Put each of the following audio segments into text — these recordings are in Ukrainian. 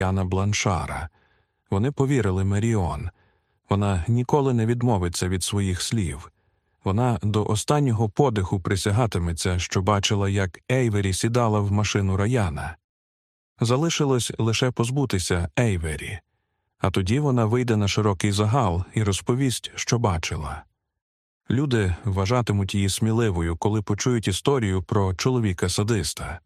Яна Бланшара. Вони повірили Меріон. Вона ніколи не відмовиться від своїх слів. Вона до останнього подиху присягатиметься, що бачила, як Ейвері сідала в машину Раяна. Залишилось лише позбутися Ейвері, а тоді вона вийде на широкий загал і розповість, що бачила. Люди вважатимуть її сміливою, коли почують історію про чоловіка садиста.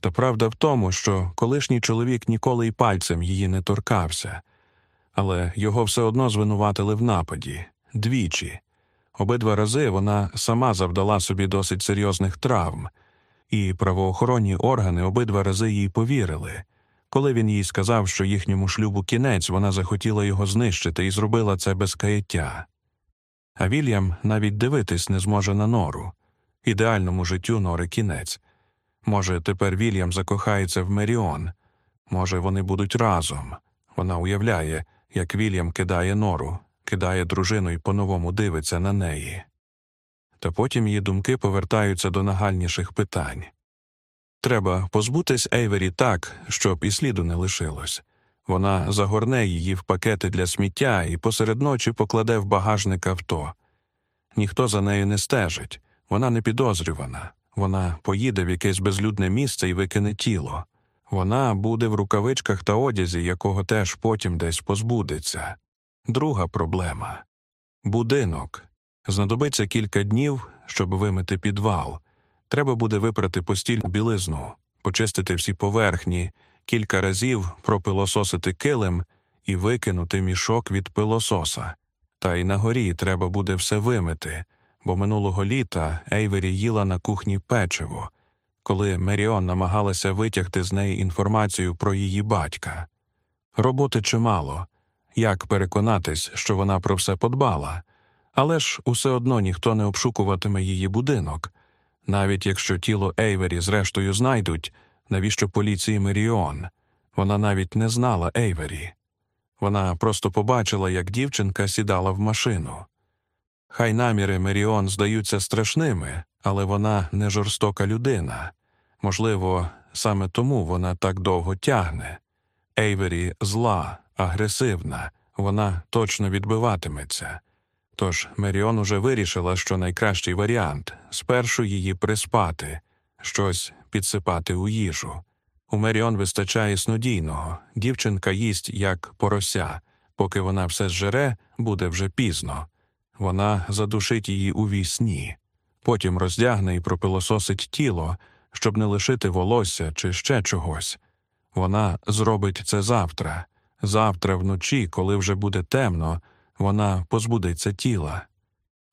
Та правда в тому, що колишній чоловік ніколи й пальцем її не торкався, але його все одно звинуватили в нападі двічі. Обидва рази вона сама завдала собі досить серйозних травм, і правоохоронні органи обидва рази їй повірили. Коли він їй сказав, що їхньому шлюбу кінець, вона захотіла його знищити і зробила це без каяття. А Вільям навіть дивитись не зможе на нору. Ідеальному життю нори кінець. Може, тепер Вільям закохається в Меріон, може, вони будуть разом. Вона уявляє, як Вільям кидає нору, кидає дружину і по-новому дивиться на неї. Та потім її думки повертаються до нагальніших питань. Треба позбутись Ейвері так, щоб і сліду не лишилось. Вона загорне її в пакети для сміття і посеред ночі покладе в багажник авто. Ніхто за нею не стежить, вона не підозрювана. Вона поїде в якесь безлюдне місце і викине тіло. Вона буде в рукавичках та одязі, якого теж потім десь позбудеться. Друга проблема будинок. Знадобиться кілька днів, щоб вимити підвал. Треба буде випрати постільну білизну, почистити всі поверхні, кілька разів пропилососити килим і викинути мішок від пилососа. Та й на горі треба буде все вимити, бо минулого літа Ейвері їла на кухні печиво, коли Меріон намагалася витягти з неї інформацію про її батька. Роботи чимало як переконатись, що вона про все подбала, але ж усе одно ніхто не обшукуватиме її будинок, навіть якщо тіло Ейвері зрештою знайдуть, навіщо поліції Меріон. Вона навіть не знала Ейвері. Вона просто побачила, як дівчинка сідала в машину. Хай наміри Меріон здаються страшними, але вона не жорстока людина. Можливо, саме тому вона так довго тягне. Ейвері зла, агресивна, вона точно відбиватиметься. Тож Меріон уже вирішила, що найкращий варіант спершу її приспати, щось підсипати у їжу. У Меріон вистачає снодійного, дівчинка їсть як порося, поки вона все зжере, буде вже пізно. Вона задушить її у вісні, потім роздягне і пропилососить тіло, щоб не лишити волосся чи ще чогось. Вона зробить це завтра, завтра вночі, коли вже буде темно, вона позбудеться тіла.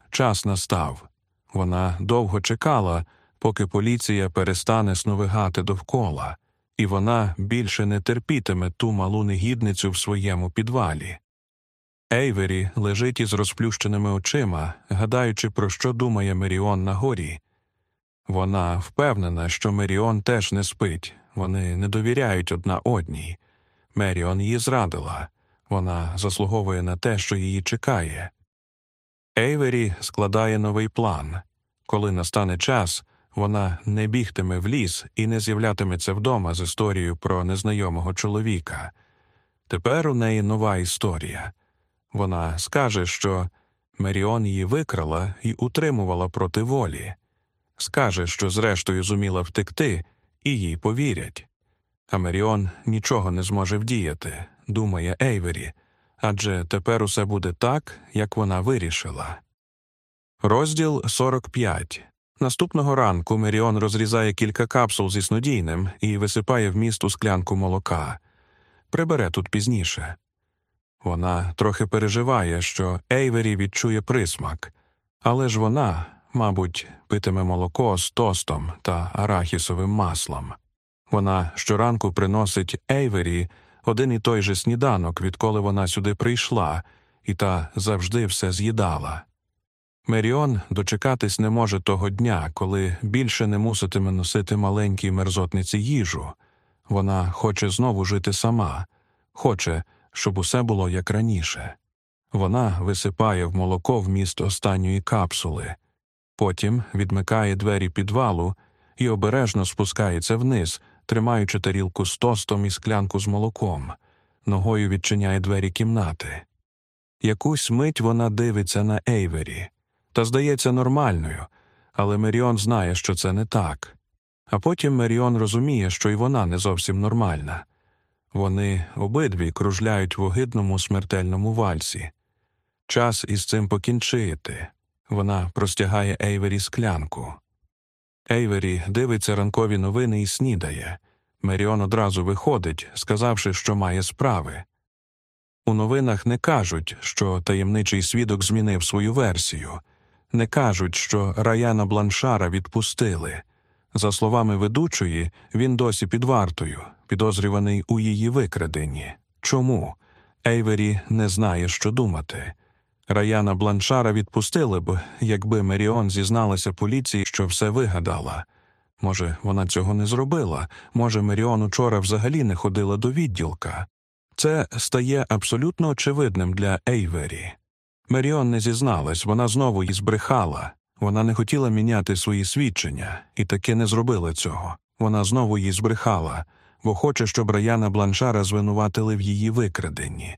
Час настав. Вона довго чекала, поки поліція перестане сновигати довкола, і вона більше не терпітиме ту малу негідницю в своєму підвалі. Ейвері лежить із розплющеними очима, гадаючи, про що думає Меріон на горі. Вона впевнена, що Меріон теж не спить, вони не довіряють одна одній. Меріон її зрадила, вона заслуговує на те, що її чекає. Ейвері складає новий план коли настане час, вона не бігтиме в ліс і не з'являтиметься вдома з історією про незнайомого чоловіка. Тепер у неї нова історія. Вона скаже, що Меріон її викрала і утримувала проти волі, скаже, що зрештою зуміла втекти, і їй повірять. А Меріон нічого не зможе вдіяти, думає Ейвері, адже тепер усе буде так, як вона вирішила. Розділ 45 Наступного ранку Меріон розрізає кілька капсул зі снодійним і висипає в місту склянку молока. Прибере тут пізніше. Вона трохи переживає, що Ейвері відчує присмак, але ж вона, мабуть, питиме молоко з тостом та арахісовим маслом. Вона щоранку приносить Ейвері один і той же сніданок, відколи вона сюди прийшла, і та завжди все з'їдала. Меріон дочекатись не може того дня, коли більше не муситиме носити маленькій мерзотниці їжу. Вона хоче знову жити сама, хоче, щоб усе було як раніше. Вона висипає в молоко вміст останньої капсули, потім відмикає двері підвалу і обережно спускається вниз, тримаючи тарілку з тостом і склянку з молоком, ногою відчиняє двері кімнати. Якусь мить вона дивиться на Ейвері та здається нормальною, але Меріон знає, що це не так. А потім Меріон розуміє, що й вона не зовсім нормальна. Вони обидві кружляють в огидному смертельному вальсі. Час із цим покінчити. Вона простягає Ейвері склянку. Ейвері дивиться ранкові новини і снідає. Меріон одразу виходить, сказавши, що має справи. У новинах не кажуть, що таємничий свідок змінив свою версію, не кажуть, що Раяна Бланшара відпустили. За словами ведучої, він досі під вартою, підозрюваний у її викраденні. Чому? Ейвері не знає, що думати. Раяна Бланшара відпустили б, якби Меріон зізналася поліції, що все вигадала. Може, вона цього не зробила, може, Меріон учора взагалі не ходила до відділка. Це стає абсолютно очевидним для Ейвері. Меріон не зізналась, вона знову її збрехала. Вона не хотіла міняти свої свідчення, і таки не зробила цього. Вона знову її збрехала, бо хоче, щоб Раяна Бланшара звинуватили в її викраденні.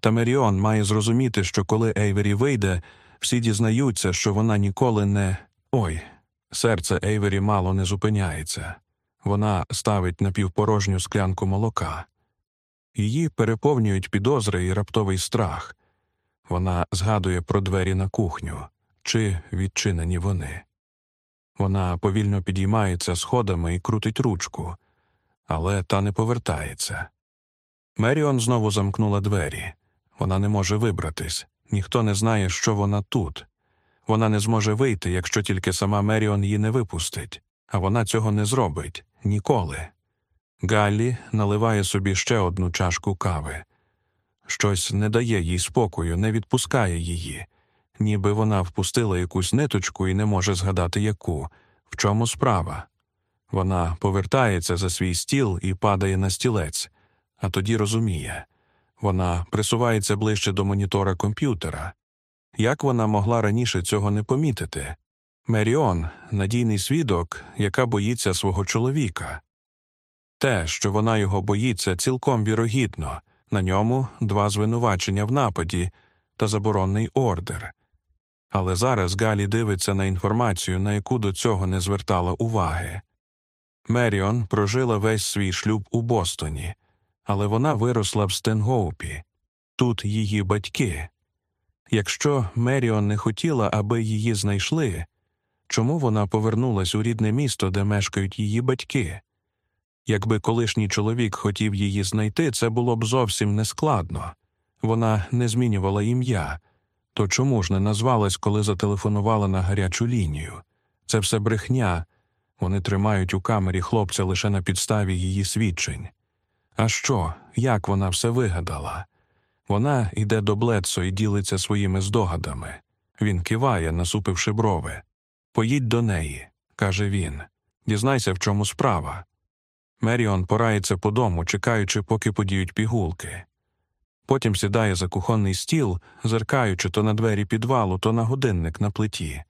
Та Меріон має зрозуміти, що коли Ейвері вийде, всі дізнаються, що вона ніколи не. Ой, серце Ейвері мало не зупиняється. Вона ставить напівпорожню склянку молока. Її переповнюють підозри і раптовий страх. Вона згадує про двері на кухню чи відчинені вони. Вона повільно підіймається сходами і крутить ручку, але та не повертається. Меріон знову замкнула двері. Вона не може вибратись, ніхто не знає, що вона тут. Вона не зможе вийти, якщо тільки сама Меріон її не випустить, а вона цього не зробить ніколи. Галлі наливає собі ще одну чашку кави. Щось не дає їй спокою, не відпускає її, ніби вона впустила якусь ниточку і не може згадати яку, в чому справа. Вона повертається за свій стіл і падає на стілець, а тоді розуміє вона присувається ближче до монітора комп'ютера. Як вона могла раніше цього не помітити? Меріон надійний свідок, яка боїться свого чоловіка. Те, що вона його боїться, цілком вірогідно, на ньому два звинувачення в нападі та заборонний ордер. Але зараз Галі дивиться на інформацію, на яку до цього не звертала уваги. Меріон прожила весь свій шлюб у Бостоні, але вона виросла в Стенгоупі. Тут її батьки. Якщо Меріон не хотіла, аби її знайшли, чому вона повернулась у рідне місто, де мешкають її батьки? Якби колишній чоловік хотів її знайти, це було б зовсім нескладно. Вона не змінювала ім'я. То чому ж не назвалась, коли зателефонувала на гарячу лінію? Це все брехня. Вони тримають у камері хлопця лише на підставі її свідчень. А що, як вона все вигадала? Вона йде до Блецо і ділиться своїми здогадами. Він киває, насупивши брови. Поїдь до неї, каже він. Дізнайся, в чому справа. Меріон порається по дому, чекаючи, поки подіють пігулки. Потім сідає за кухонний стіл, зеркаючи то на двері підвалу, то на годинник на плиті.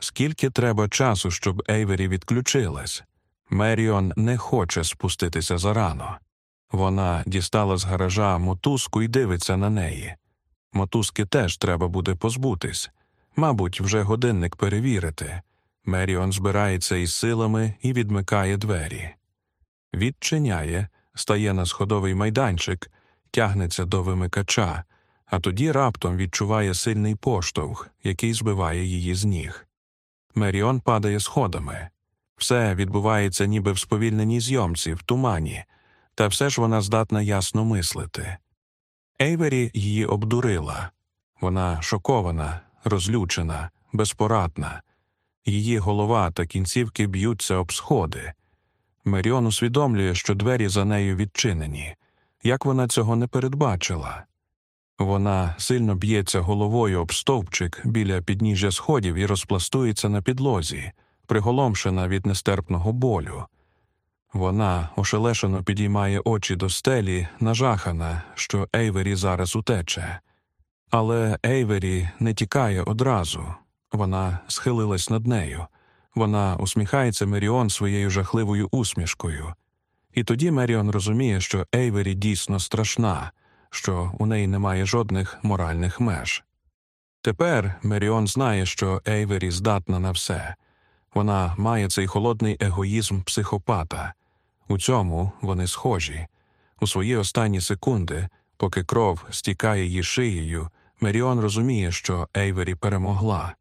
Скільки треба часу, щоб Ейвері відключилась? Меріон не хоче спуститися зарано. Вона дістала з гаража мотузку і дивиться на неї. Мотузки теж треба буде позбутись. Мабуть, вже годинник перевірити. Меріон збирається із силами і відмикає двері. Відчиняє, стає на сходовий майданчик, тягнеться до вимикача, а тоді раптом відчуває сильний поштовх, який збиває її з ніг. Меріон падає сходами. Все відбувається ніби в сповільненій зйомці, в тумані, та все ж вона здатна ясно мислити. Ейвері її обдурила. Вона шокована, розлючена, безпорадна. Її голова та кінцівки б'ються об сходи. Меріон усвідомлює, що двері за нею відчинені. Як вона цього не передбачила? Вона сильно б'ється головою об стовпчик біля підніжжя сходів і розпластується на підлозі, приголомшена від нестерпного болю. Вона ошелешено підіймає очі до стелі, нажахана, що Ейвері зараз утече. Але Ейвері не тікає одразу. Вона схилилась над нею. Вона усміхається Меріон своєю жахливою усмішкою. І тоді Меріон розуміє, що Ейвері дійсно страшна, що у неї немає жодних моральних меж. Тепер Меріон знає, що Ейвері здатна на все. Вона має цей холодний егоїзм психопата. У цьому вони схожі. У свої останні секунди, поки кров стікає її шиєю, Меріон розуміє, що Ейвері перемогла.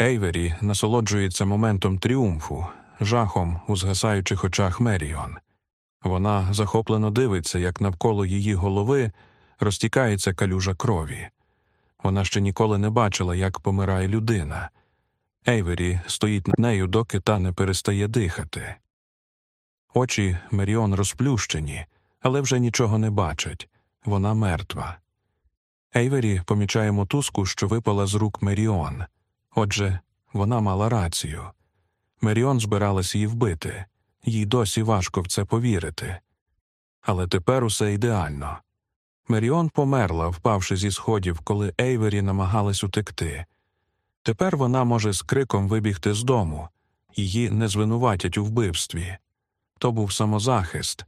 Ейвері насолоджується моментом тріумфу, жахом у згасаючих очах Меріон. Вона захоплено дивиться, як навколо її голови розтікається калюжа крові. Вона ще ніколи не бачила, як помирає людина. Ейвері стоїть над нею, доки та не перестає дихати. Очі Меріон розплющені, але вже нічого не бачать вона мертва. Ейвері помічає мотузку, що випала з рук Меріон. Отже, вона мала рацію. Меріон збиралась її вбити, їй досі важко в це повірити. Але тепер усе ідеально. Меріон померла, впавши зі сходів, коли Ейвері намагалась утекти. Тепер вона може з криком вибігти з дому, її не звинуватять у вбивстві. То був самозахист,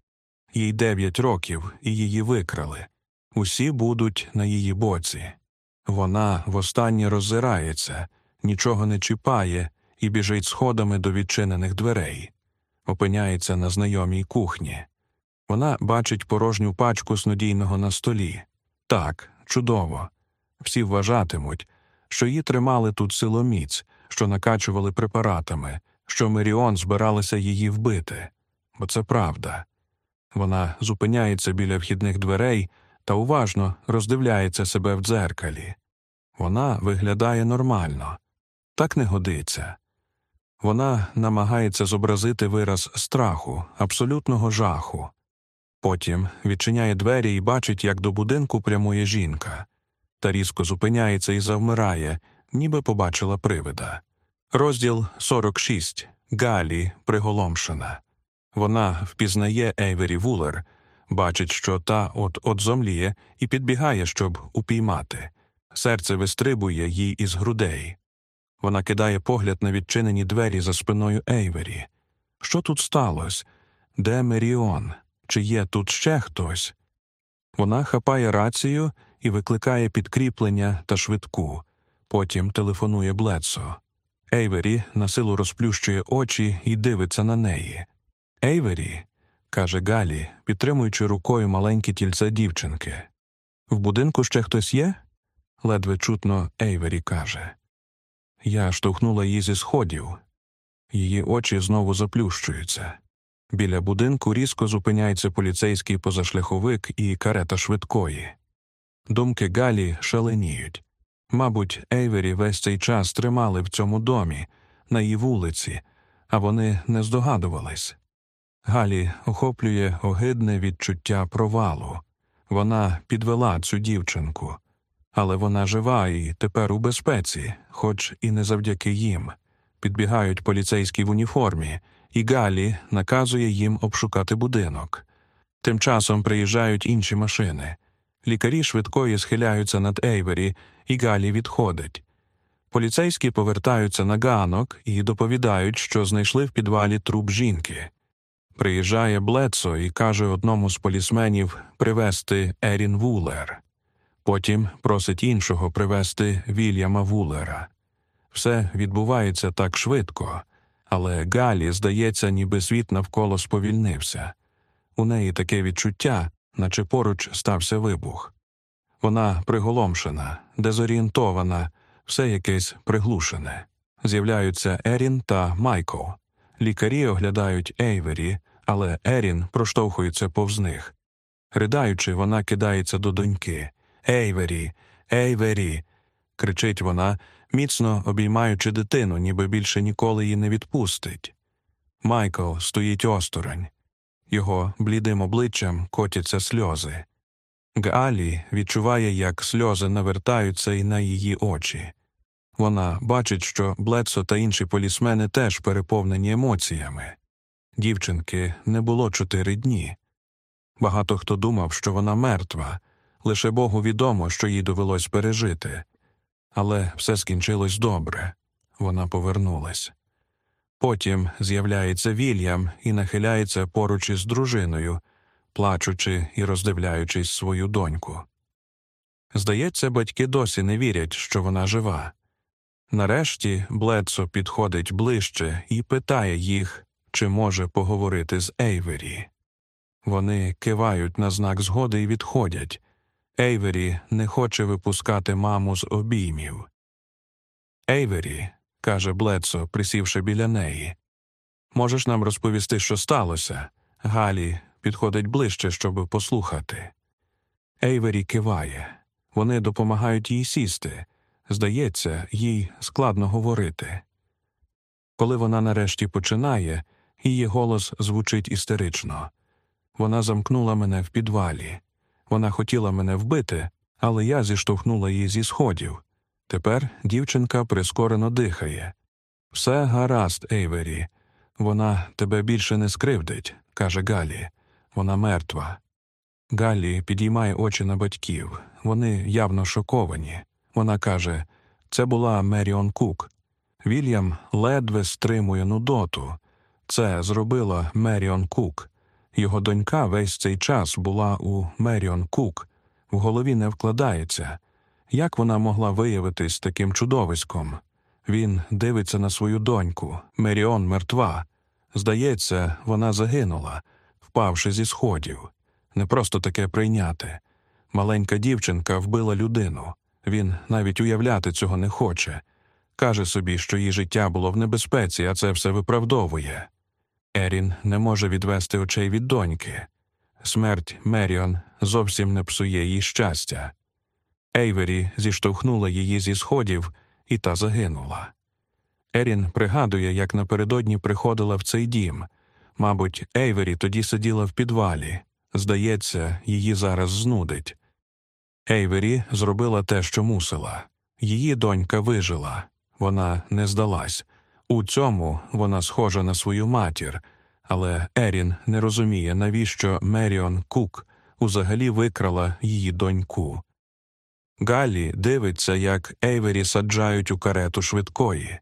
їй дев'ять років, і її викрали. Усі будуть на її боці. Вона востаннє роззирається, нічого не чіпає і біжить сходами до відчинених дверей, опиняється на знайомій кухні. Вона бачить порожню пачку снодійного на столі. Так, чудово. Всі вважатимуть, що її тримали тут силоміць, що накачували препаратами, що Меріон збиралася її вбити. Бо це правда. Вона зупиняється біля вхідних дверей та уважно роздивляється себе в дзеркалі. Вона виглядає нормально, так не годиться. Вона намагається зобразити вираз страху, абсолютного жаху. Потім відчиняє двері і бачить, як до будинку прямує жінка, та різко зупиняється і завмирає, ніби побачила привида. Розділ 46. Галі приголомшена. Вона впізнає Ейвері Вулер, бачить, що та от от зомліє, і підбігає, щоб упіймати. Серце вистрибує їй із грудей. Вона кидає погляд на відчинені двері за спиною Ейвері. Що тут сталося? Де Меріон? Чи є тут ще хтось? Вона хапає рацію і викликає підкріплення та швидку. Потім телефонує Блецо. Ейвері насилу розплющує очі і дивиться на неї. Ейвері, каже Галі, підтримуючи рукою маленьке тільце дівчинки. В будинку ще хтось є? ледве чутно Ейвері каже. Я штовхнула її зі сходів. Її очі знову заплющуються. Біля будинку різко зупиняється поліцейський позашляховик і карета швидкої. Думки Галі шаленіють. Мабуть, Ейвері весь цей час тримали в цьому домі, на її вулиці, а вони не здогадувались. Галі охоплює огидне відчуття провалу. Вона підвела цю дівчинку, але вона жива і тепер у безпеці, хоч і не завдяки їм. Підбігають поліцейські в уніформі, і Галі наказує їм обшукати будинок. Тим часом приїжджають інші машини. Лікарі швидкої схиляються над Ейвері, і Галі відходить. Поліцейські повертаються на ганок і доповідають, що знайшли в підвалі труп жінки. Приїжджає Блецо і каже одному з полісменів привезти Ерін Вулер. Потім просить іншого привезти Вільяма Вулера. Все відбувається так швидко, але Галі здається, ніби світ навколо сповільнився. У неї таке відчуття, наче поруч стався вибух. Вона приголомшена, дезорієнтована, все якесь приглушене. З'являються Ерін та Майкл. Лікарі оглядають Ейвері, але Ерін проштовхується повз них. Ридаючи, вона кидається до доньки. Ейвері, Ейвері. кричить вона, міцно обіймаючи дитину, ніби більше ніколи її не відпустить. Майкл стоїть осторонь. Його блідим обличчям котяться сльози. Галі відчуває, як сльози навертаються і на її очі. Вона бачить, що Блецо та інші полісмени теж переповнені емоціями. Дівчинки не було чотири дні. Багато хто думав, що вона мертва, лише Богу відомо, що їй довелось пережити. Але все скінчилось добре вона повернулась. Потім з'являється Вільям і нахиляється поруч із дружиною, плачучи і роздивляючись свою доньку. Здається, батьки досі не вірять, що вона жива. Нарешті Блецо підходить ближче і питає їх, чи може поговорити з Ейвері. Вони кивають на знак згоди і відходять. Ейвері не хоче випускати маму з обіймів. Ейвері, каже Блецо, присівши біля неї. Можеш нам розповісти, що сталося? Галі підходить ближче, щоб послухати. Ейвері киває. Вони допомагають їй сісти. Здається, їй складно говорити. Коли вона нарешті починає, її голос звучить істерично. Вона замкнула мене в підвалі. Вона хотіла мене вбити, але я зіштовхнула її зі сходів. Тепер дівчинка прискорено дихає. Все гаразд, Ейвері. Вона тебе більше не скривдить, каже Галі. Вона мертва. Галі підіймає очі на батьків. Вони явно шоковані. Вона каже це була Меріон Кук. Вільям ледве стримує нудоту. Це зробила Меріон Кук. Його донька весь цей час була у Меріон Кук. В голові не вкладається. Як вона могла виявитись таким чудовиськом? Він дивиться на свою доньку. Меріон мертва. Здається, вона загинула, впавши зі сходів. Не просто таке прийняти. Маленька дівчинка вбила людину. Він навіть уявляти цього не хоче. Каже собі, що її життя було в небезпеці, а це все виправдовує. Ерін не може відвести очей від доньки. Смерть Меріон зовсім не псує їй щастя. Ейвері зіштовхнула її зі сходів, і та загинула. Ерін пригадує, як напередодні приходила в цей дім. Мабуть, Ейвері тоді сиділа в підвалі. Здається, її зараз знудить. Ейвері зробила те, що мусила. Її донька вижила, вона не здалась. У цьому вона схожа на свою матір, але Ерін не розуміє, навіщо Меріон Кук узагалі викрала її доньку. Галі дивиться, як Ейвері саджають у карету швидкої.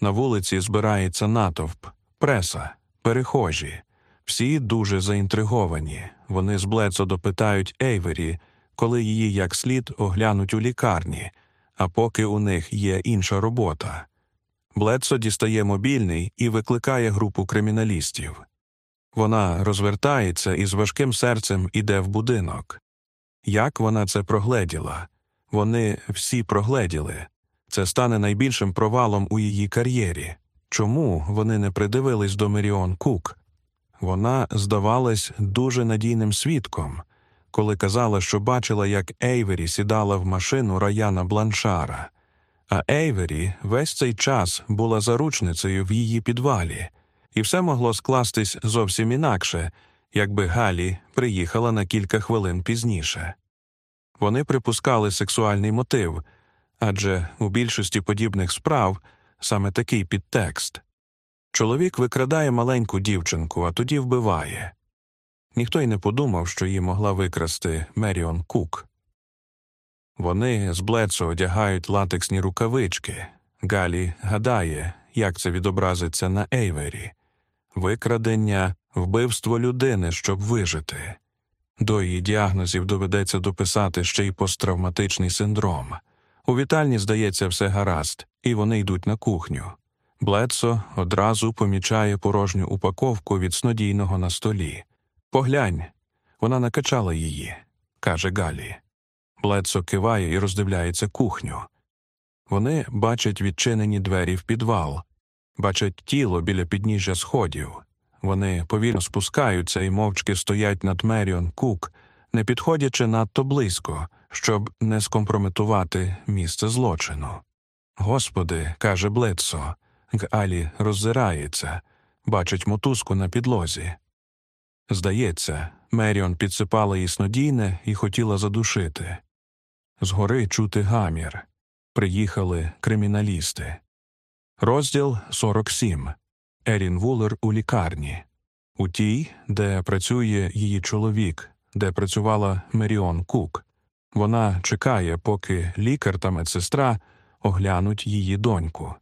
На вулиці збирається натовп, преса, перехожі. Всі дуже заінтриговані. Вони з Блецо допитають Ейвері, коли її як слід оглянуть у лікарні, а поки у них є інша робота. Блецо дістає мобільний і викликає групу криміналістів. Вона розвертається і з важким серцем іде в будинок. Як вона це прогледіла? Вони всі прогледіли. Це стане найбільшим провалом у її кар'єрі. Чому вони не придивились до Меріон Кук? Вона здавалась дуже надійним свідком, коли казала, що бачила, як Ейвері сідала в машину Раяна Бланшара, а Ейвері весь цей час була заручницею в її підвалі, і все могло скластись зовсім інакше, якби Галі приїхала на кілька хвилин пізніше. Вони припускали сексуальний мотив, адже у більшості подібних справ саме такий підтекст. Чоловік викрадає маленьку дівчинку, а тоді вбиває. Ніхто й не подумав, що її могла викрасти Меріон Кук. Вони з Блецо одягають латексні рукавички. Галі гадає, як це відобразиться на Ейвері викрадення, вбивство людини, щоб вижити. До її діагнозів доведеться дописати ще й посттравматичний синдром. У вітальні, здається, все гаразд, і вони йдуть на кухню. Блецо одразу помічає порожню упаковку від снодійного на столі. Поглянь, вона накачала її, каже Галі. Блецо киває і роздивляється кухню. Вони бачать відчинені двері в підвал, бачать тіло біля підніжжя сходів. Вони повільно спускаються і мовчки стоять над Меріон Кук, не підходячи надто близько, щоб не скомпрометувати місце злочину. Господи, каже Блецо, Галі роззирається, бачить мотузку на підлозі. Здається, Меріон підсипала їй снодійне і хотіла задушити. Згори чути гамір. Приїхали криміналісти. Розділ 47. Ерін Вулер у лікарні. У тій, де працює її чоловік, де працювала Меріон Кук. Вона чекає, поки лікар та медсестра оглянуть її доньку.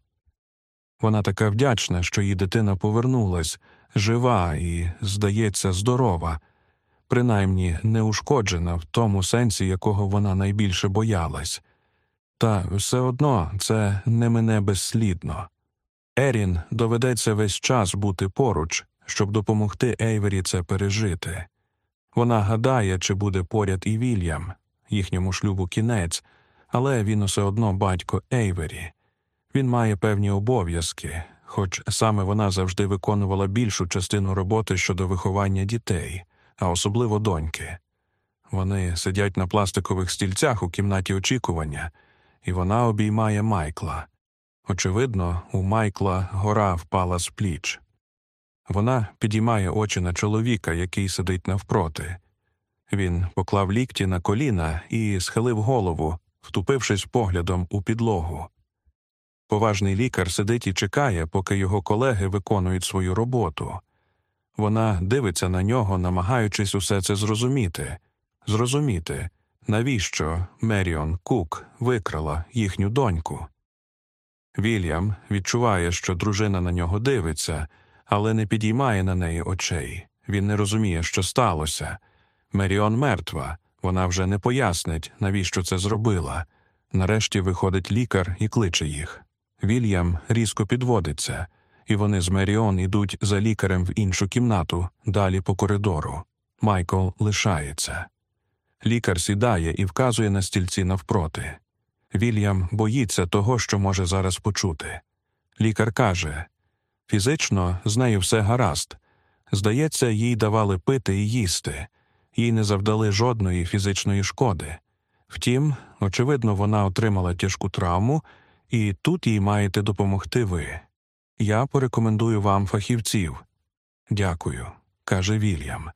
Вона така вдячна, що її дитина повернулась, жива і, здається, здорова, принаймні неушкоджена в тому сенсі, якого вона найбільше боялась. Та все одно це не мене безслідно. Ерін доведеться весь час бути поруч, щоб допомогти Ейвері це пережити. Вона гадає, чи буде поряд і Вільям, їхньому шлюбу кінець, але він усе одно батько Ейвері. Він має певні обов'язки, хоч саме вона завжди виконувала більшу частину роботи щодо виховання дітей, а особливо доньки. Вони сидять на пластикових стільцях у кімнаті очікування, і вона обіймає Майкла. Очевидно, у Майкла гора впала з пліч. Вона підіймає очі на чоловіка, який сидить навпроти. Він поклав лікті на коліна і схилив голову, втупившись поглядом у підлогу. Поважний лікар сидить і чекає, поки його колеги виконують свою роботу. Вона дивиться на нього, намагаючись усе це зрозуміти, зрозуміти, навіщо Меріон Кук викрала їхню доньку. Вільям відчуває, що дружина на нього дивиться, але не підіймає на неї очей. Він не розуміє, що сталося. Меріон мертва, вона вже не пояснить, навіщо це зробила. Нарешті виходить лікар і кличе їх. Вільям різко підводиться, і вони з Меріон ідуть за лікарем в іншу кімнату, далі по коридору. Майкл лишається. Лікар сідає і вказує на стільці навпроти. Вільям боїться того, що може зараз почути. Лікар каже фізично з нею все гаразд. Здається, їй давали пити і їсти, їй не завдали жодної фізичної шкоди. Втім, очевидно, вона отримала тяжку травму, і тут їй маєте допомогти ви. Я порекомендую вам фахівців. Дякую, каже Вільям.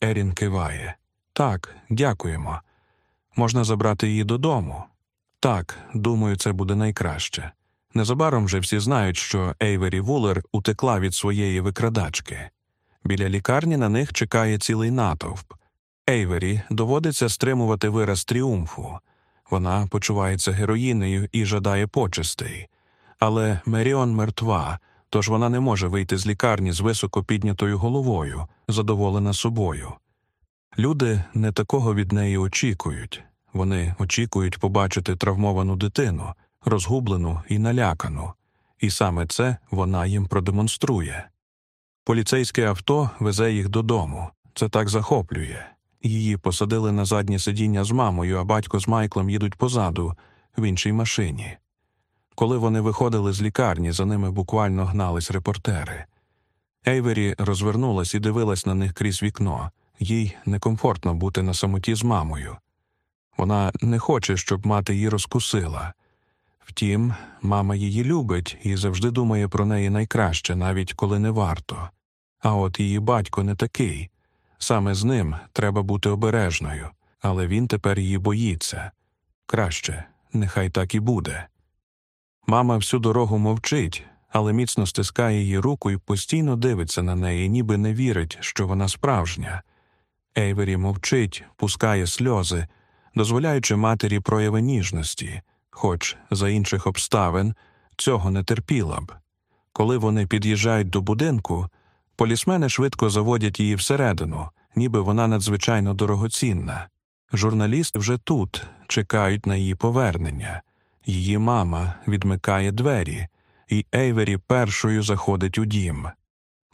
Ерін киває. Так, дякуємо. Можна забрати її додому. Так, думаю, це буде найкраще. Незабаром вже всі знають, що Ейвері Вулер утекла від своєї викрадачки. Біля лікарні на них чекає цілий натовп. Ейвері доводиться стримувати вираз тріумфу. Вона почувається героїнею і жадає почестей. Але Меріон мертва, тож вона не може вийти з лікарні з високо піднятою головою, задоволена собою. Люди не такого від неї очікують. Вони очікують побачити травмовану дитину, розгублену і налякану, і саме це вона їм продемонструє. Поліцейське авто везе їх додому. Це так захоплює. Її посадили на заднє сидіння з мамою, а батько з Майклом їдуть позаду, в іншій машині. Коли вони виходили з лікарні, за ними буквально гнались репортери. Ейвері розвернулась і дивилась на них крізь вікно. Їй некомфортно бути на самоті з мамою. Вона не хоче, щоб мати її розкусила. Втім, мама її любить і завжди думає про неї найкраще, навіть коли не варто. А от її батько не такий. Саме з ним треба бути обережною, але він тепер її боїться. Краще, нехай так і буде. Мама всю дорогу мовчить, але міцно стискає її руку і постійно дивиться на неї, ніби не вірить, що вона справжня. Ейвері мовчить, пускає сльози, дозволяючи матері прояви ніжності, хоч за інших обставин цього не терпіла б. Коли вони під'їжджають до будинку, полісмени швидко заводять її всередину, ніби вона надзвичайно дорогоцінна. Журналісти вже тут чекають на її повернення. Її мама відмикає двері, і Ейвері першою заходить у дім.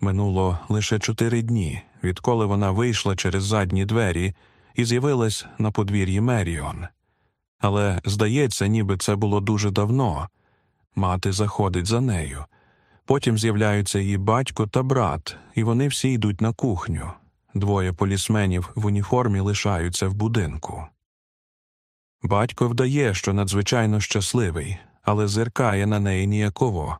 Минуло лише чотири дні, відколи вона вийшла через задні двері і з'явилась на подвір'ї Меріон. Але, здається, ніби це було дуже давно. Мати заходить за нею. Потім з'являються її батько та брат, і вони всі йдуть на кухню. Двоє полісменів в уніформі лишаються в будинку. Батько вдає, що надзвичайно щасливий, але зиркає на неї ніяково.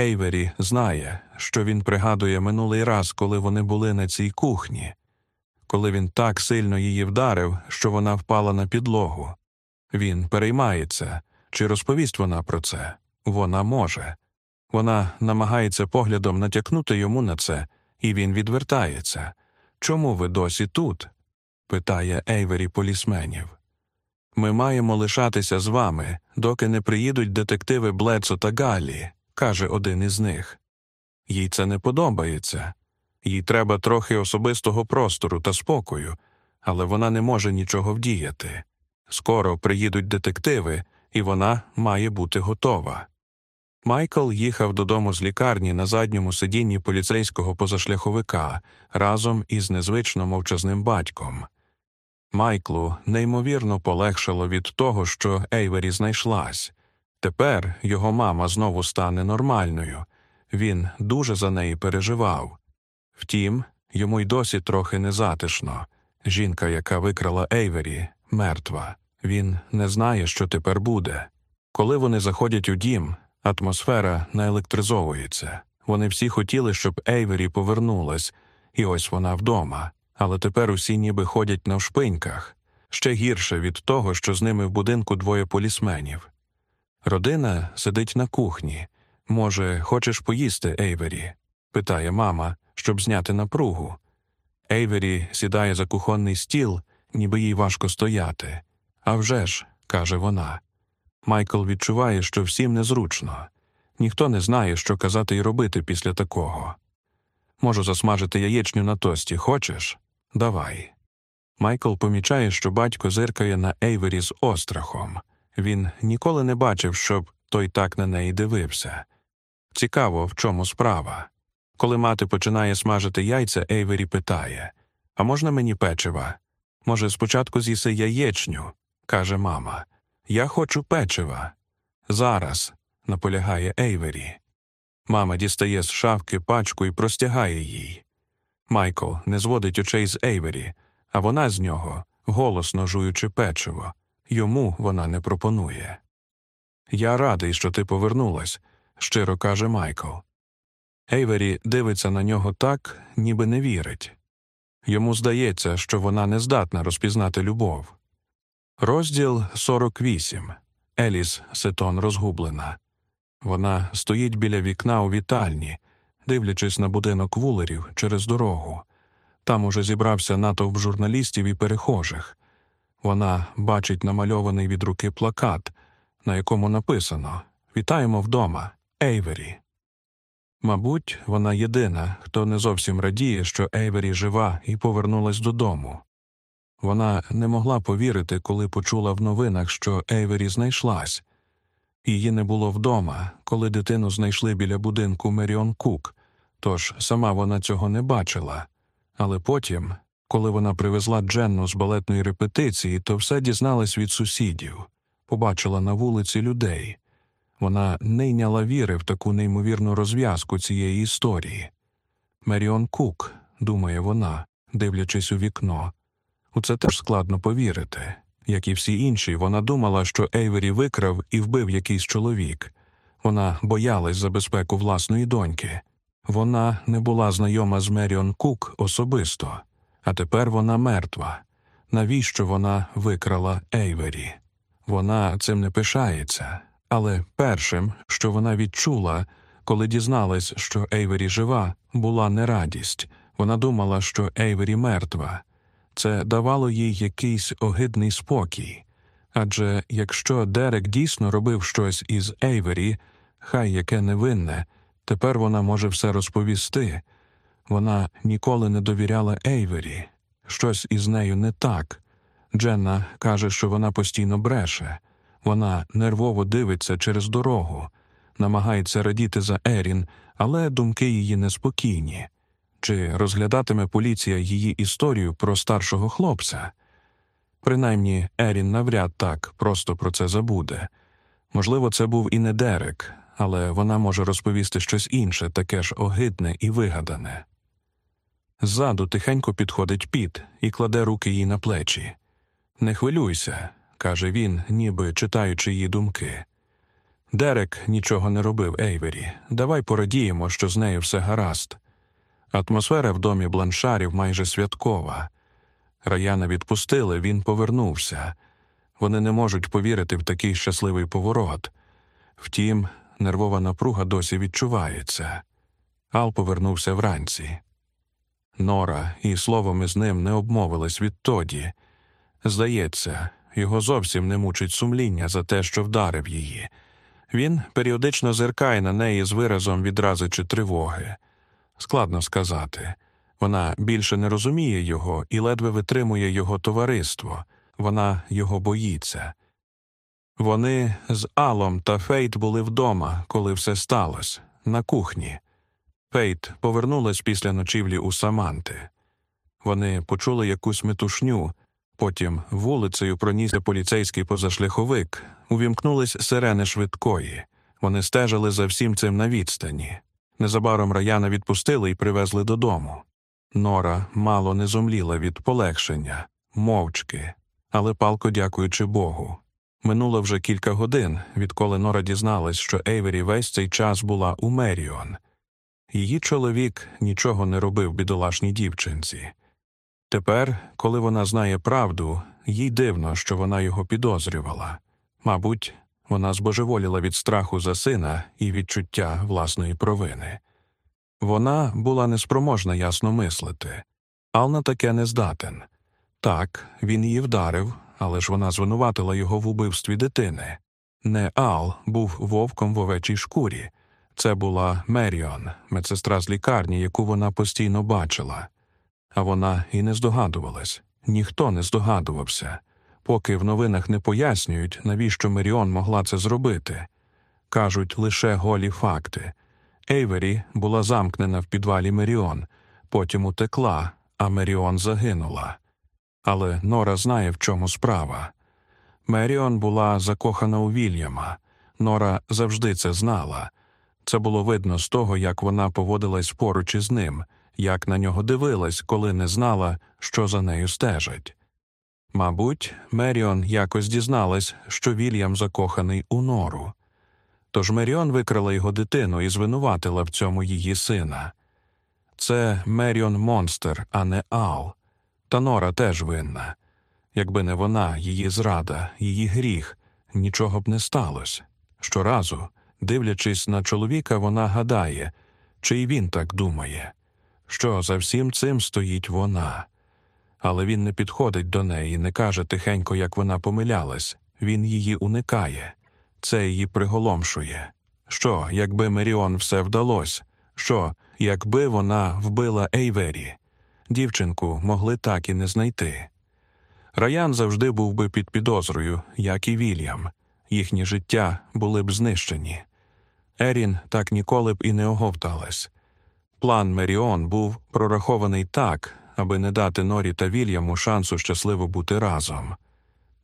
Ейвері знає, що він пригадує минулий раз, коли вони були на цій кухні, коли він так сильно її вдарив, що вона впала на підлогу. Він переймається, чи розповість вона про це. Вона може. Вона намагається поглядом натякнути йому на це, і він відвертається. Чому ви досі тут? питає Ейвері полісменів. Ми маємо лишатися з вами, доки не приїдуть детективи Блецо та Галі, каже один із них. Їй це не подобається. Їй треба трохи особистого простору та спокою, але вона не може нічого вдіяти. Скоро приїдуть детективи, і вона має бути готова. Майкл їхав додому з лікарні на задньому сидінні поліцейського позашляховика разом із незвично мовчазним батьком. Майклу неймовірно полегшало від того, що Ейвері знайшлась. Тепер його мама знову стане нормальною. Він дуже за неї переживав. Втім, йому й досі трохи незатишно. Жінка, яка викрала Ейвері, мертва. Він не знає, що тепер буде. Коли вони заходять у дім, атмосфера наелектризовується. Вони всі хотіли, щоб Ейвері повернулась, і ось вона вдома. Але тепер усі ніби ходять навшпиньках ще гірше від того, що з ними в будинку двоє полісменів. Родина сидить на кухні. Може, хочеш поїсти, Ейвері? питає мама, щоб зняти напругу. Ейвері сідає за кухонний стіл, ніби їй важко стояти. «А вже ж», – каже вона. Майкл відчуває, що всім незручно. Ніхто не знає, що казати і робити після такого. Можу засмажити яєчню на тості, хочеш? Давай. Майкл помічає, що батько зиркає на Ейвері з острахом. Він ніколи не бачив, щоб той так на неї дивився. Цікаво, в чому справа. Коли мати починає смажити яйця, Ейвері питає А можна мені печива? Може, спочатку з'їси яєчню, каже мама. Я хочу печива. Зараз, наполягає Ейвері. Мама дістає з шафки пачку і простягає їй. Майкл не зводить очей з Ейвері, а вона з нього, голосно жуючи печиво. Йому вона не пропонує. Я радий, що ти повернулась, щиро каже Майкл. Ейвері дивиться на нього так, ніби не вірить. Йому здається, що вона не здатна розпізнати любов. Розділ 48. Еліс Сетон розгублена. Вона стоїть біля вікна у вітальні, дивлячись на будинок Вулерів через дорогу. Там уже зібрався натовп журналістів і перехожих. Вона бачить намальований від руки плакат, на якому написано Вітаємо вдома, Ейвері. Мабуть, вона єдина, хто не зовсім радіє, що Ейвері жива і повернулась додому. Вона не могла повірити, коли почула в новинах, що Ейвері знайшлась. Її не було вдома, коли дитину знайшли біля будинку Меріон Кук, тож сама вона цього не бачила. Але потім, коли вона привезла Дженну з балетної репетиції, то все дізналась від сусідів, побачила на вулиці людей. Вона не йняла віри в таку неймовірну розв'язку цієї історії. Меріон Кук, думає вона, дивлячись у вікно. У це теж складно повірити. Як і всі інші, вона думала, що Ейвері викрав і вбив якийсь чоловік. Вона боялась за безпеку власної доньки. Вона не була знайома з Меріон Кук особисто, а тепер вона мертва. Навіщо вона викрала Ейвері? Вона цим не пишається, але першим, що вона відчула, коли дізналась, що Ейвері жива, була не радість. Вона думала, що Ейвері мертва. Це давало їй якийсь огидний спокій. Адже якщо Дерек дійсно робив щось із Ейвері, хай яке невинне, тепер вона може все розповісти. Вона ніколи не довіряла Ейвері, щось із нею не так. Дженна каже, що вона постійно бреше, вона нервово дивиться через дорогу, намагається радіти за Ерін, але думки її неспокійні. Чи розглядатиме поліція її історію про старшого хлопця? Принаймні, Ерін навряд так просто про це забуде. Можливо, це був і не Дерек, але вона може розповісти щось інше, таке ж огидне і вигадане. Ззаду тихенько підходить піт і кладе руки їй на плечі. Не хвилюйся, каже він, ніби читаючи її думки. Дерек нічого не робив Ейвері. Давай порадіємо, що з нею все гаразд. Атмосфера в домі бланшарів майже святкова. Раяна відпустили, він повернувся. Вони не можуть повірити в такий щасливий поворот. Втім, нервова напруга досі відчувається. Ал повернувся вранці. Нора і словом із ним не обмовилась відтоді. Здається, його зовсім не мучить сумління за те, що вдарив її. Він періодично зиркає на неї з виразом відрази чи тривоги. Складно сказати. Вона більше не розуміє його і ледве витримує його товариство, вона його боїться. Вони з Алом та Фейт були вдома, коли все сталося, на кухні. Фейт повернулась після ночівлі у Саманти. Вони почули якусь метушню, потім вулицею пронісся поліцейський позашляховик, увімкнулись сирени швидкої. Вони стежили за всім цим на відстані. Незабаром раяна відпустили і привезли додому. Нора мало не зомліла від полегшення, мовчки, але палко дякуючи Богу. Минуло вже кілька годин, відколи Нора дізналась, що Ейвері весь цей час була у Меріон. Її чоловік нічого не робив бідолашній дівчинці. Тепер, коли вона знає правду, їй дивно, що вона його підозрювала. Мабуть, вона збожеволіла від страху за сина і відчуття власної провини. Вона була неспроможна ясно мислити, Ал на таке не здатен. Так, він її вдарив, але ж вона звинуватила його в убивстві дитини. Не Ал був вовком в овечій шкурі. Це була Меріон, медсестра з лікарні, яку вона постійно бачила. А вона і не здогадувалась, ніхто не здогадувався, поки в новинах не пояснюють, навіщо Меріон могла це зробити. Кажуть лише голі факти. Ейвері була замкнена в підвалі Меріон, потім утекла, а Меріон загинула. Але Нора знає, в чому справа. Меріон була закохана у Вільяма. Нора завжди це знала. Це було видно з того, як вона поводилась поруч із ним, як на нього дивилась, коли не знала, що за нею стежить. Мабуть, Меріон якось дізналась, що Вільям закоханий у нору. Тож Меріон викрала його дитину і звинуватила в цьому її сина. Це Меріон монстр, а не Ал. Та Нора теж винна. Якби не вона, її зрада, її гріх, нічого б не сталося. Щоразу, дивлячись на чоловіка, вона гадає, чи й він так думає, що за всім цим стоїть вона. Але він не підходить до неї, не каже тихенько, як вона помилялась, він її уникає. Це її приголомшує. Що, якби Меріон все вдалося? Що, якби вона вбила Ейвері? Дівчинку могли так і не знайти. Раян завжди був би під підозрою, як і Вільям. Їхні життя були б знищені. Ерін так ніколи б і не оговталась. План Меріон був прорахований так, аби не дати Норі та Вільяму шансу щасливо бути разом.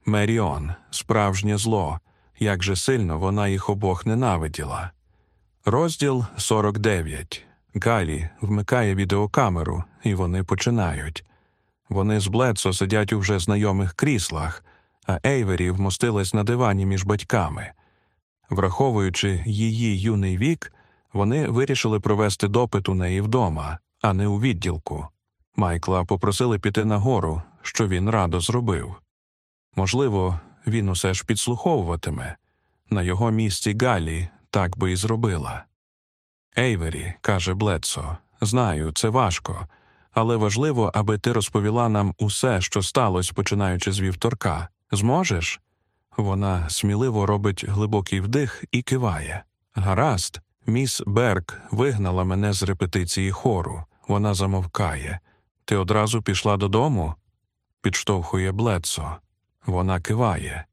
Меріон справжнє зло, як же сильно вона їх обох ненавиділа. Розділ 49. Галі вмикає відеокамеру, і вони починають. Вони з Блецо сидять у вже знайомих кріслах, а Ейвері вмостилась на дивані між батьками. Враховуючи її юний вік, вони вирішили провести допит у неї вдома, а не у відділку. Майкла попросили піти нагору, що він радо зробив. Можливо, він усе ж підслуховуватиме. На його місці Галі так би і зробила. Ейвері, каже Блецо, знаю, це важко, але важливо, аби ти розповіла нам усе, що сталося, починаючи з вівторка. Зможеш? Вона сміливо робить глибокий вдих і киває. Гаразд, міс Берк вигнала мене з репетиції хору. Вона замовкає. Ти одразу пішла додому? підштовхує Блецо. Вона киває.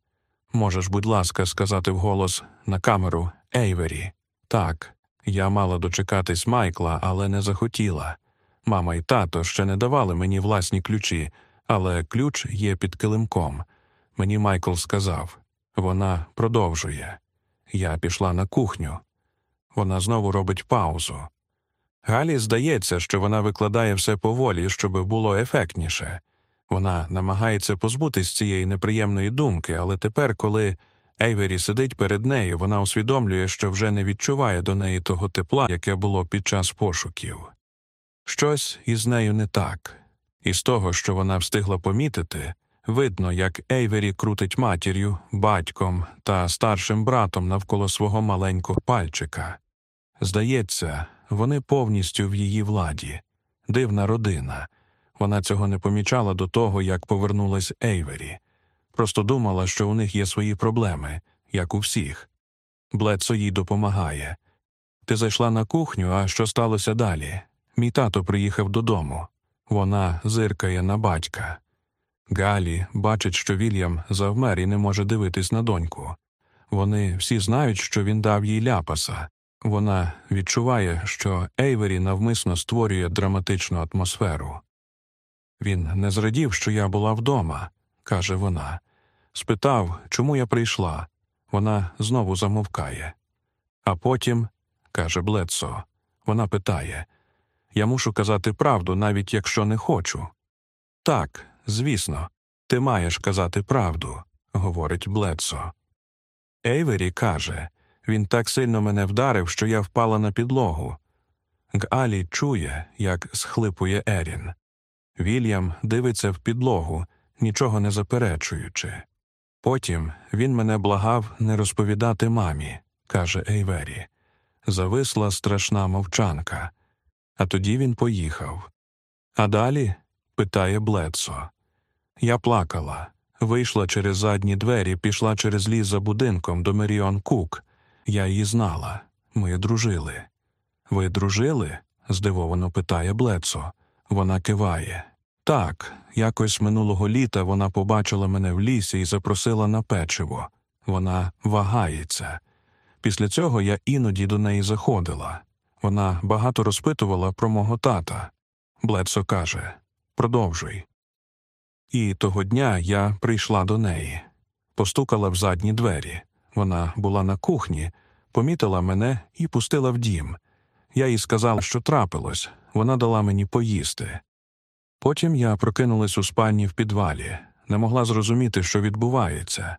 Можеш, будь ласка, сказати вголос на камеру Ейвері. Так, я мала дочекатись Майкла, але не захотіла. Мама і тато ще не давали мені власні ключі, але ключ є під килимком. Мені Майкл сказав. Вона продовжує. Я пішла на кухню. Вона знову робить паузу. Галі здається, що вона викладає все поволі, щоб було ефектніше. Вона намагається позбутись цієї неприємної думки, але тепер, коли Ейвері сидить перед нею, вона усвідомлює, що вже не відчуває до неї того тепла, яке було під час пошуків. Щось із нею не так, і з того, що вона встигла помітити, видно, як Ейвері крутить матір'ю, батьком та старшим братом навколо свого маленького пальчика. Здається, вони повністю в її владі, дивна родина. Вона цього не помічала до того, як повернулась Ейвері. Просто думала, що у них є свої проблеми, як у всіх. Блецо їй допомагає. Ти зайшла на кухню, а що сталося далі? Мій тато приїхав додому. Вона зиркає на батька. Галі бачить, що Вільям завмер і не може дивитись на доньку. Вони всі знають, що він дав їй ляпаса. Вона відчуває, що Ейвері навмисно створює драматичну атмосферу. Він не зрадів, що я була вдома, каже вона. Спитав, чому я прийшла. Вона знову замовкає. А потім, каже Блецо, вона питає Я мушу казати правду, навіть якщо не хочу. Так, звісно, ти маєш казати правду, говорить Блецо. Ейвері каже він так сильно мене вдарив, що я впала на підлогу. Галі чує, як схлипує Ерін. Вільям дивиться в підлогу, нічого не заперечуючи. Потім він мене благав не розповідати мамі, каже Ейвері. Зависла страшна мовчанка. А тоді він поїхав. А далі? питає Блецо. Я плакала, вийшла через задні двері, пішла через ліс за будинком до Меріон Кук. Я її знала. Ми дружили. Ви дружили? здивовано питає Блецо. Вона киває. Так, якось минулого літа вона побачила мене в лісі і запросила на печиво. Вона вагається. Після цього я іноді до неї заходила. Вона багато розпитувала про мого тата. Блецо каже Продовжуй. І того дня я прийшла до неї, постукала в задні двері. Вона була на кухні, помітила мене і пустила в дім. Я їй сказала, що трапилось, вона дала мені поїсти. Потім я прокинулась у спальні в підвалі, не могла зрозуміти, що відбувається.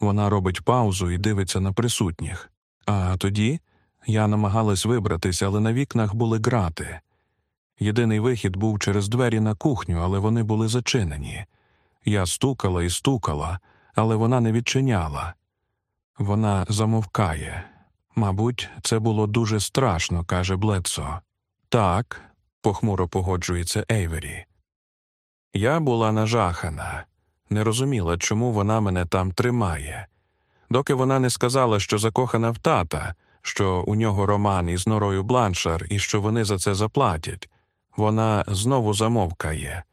Вона робить паузу і дивиться на присутніх. А тоді я намагалась вибратися, але на вікнах були грати. Єдиний вихід був через двері на кухню, але вони були зачинені. Я стукала і стукала, але вона не відчиняла. Вона замовкає. Мабуть, це було дуже страшно, каже Блецо. Так, похмуро погоджується Ейвері. Я була нажахана, не розуміла, чому вона мене там тримає. Доки вона не сказала, що закохана в тата, що у нього роман із норою Бланшар і що вони за це заплатять, вона знову замовкає,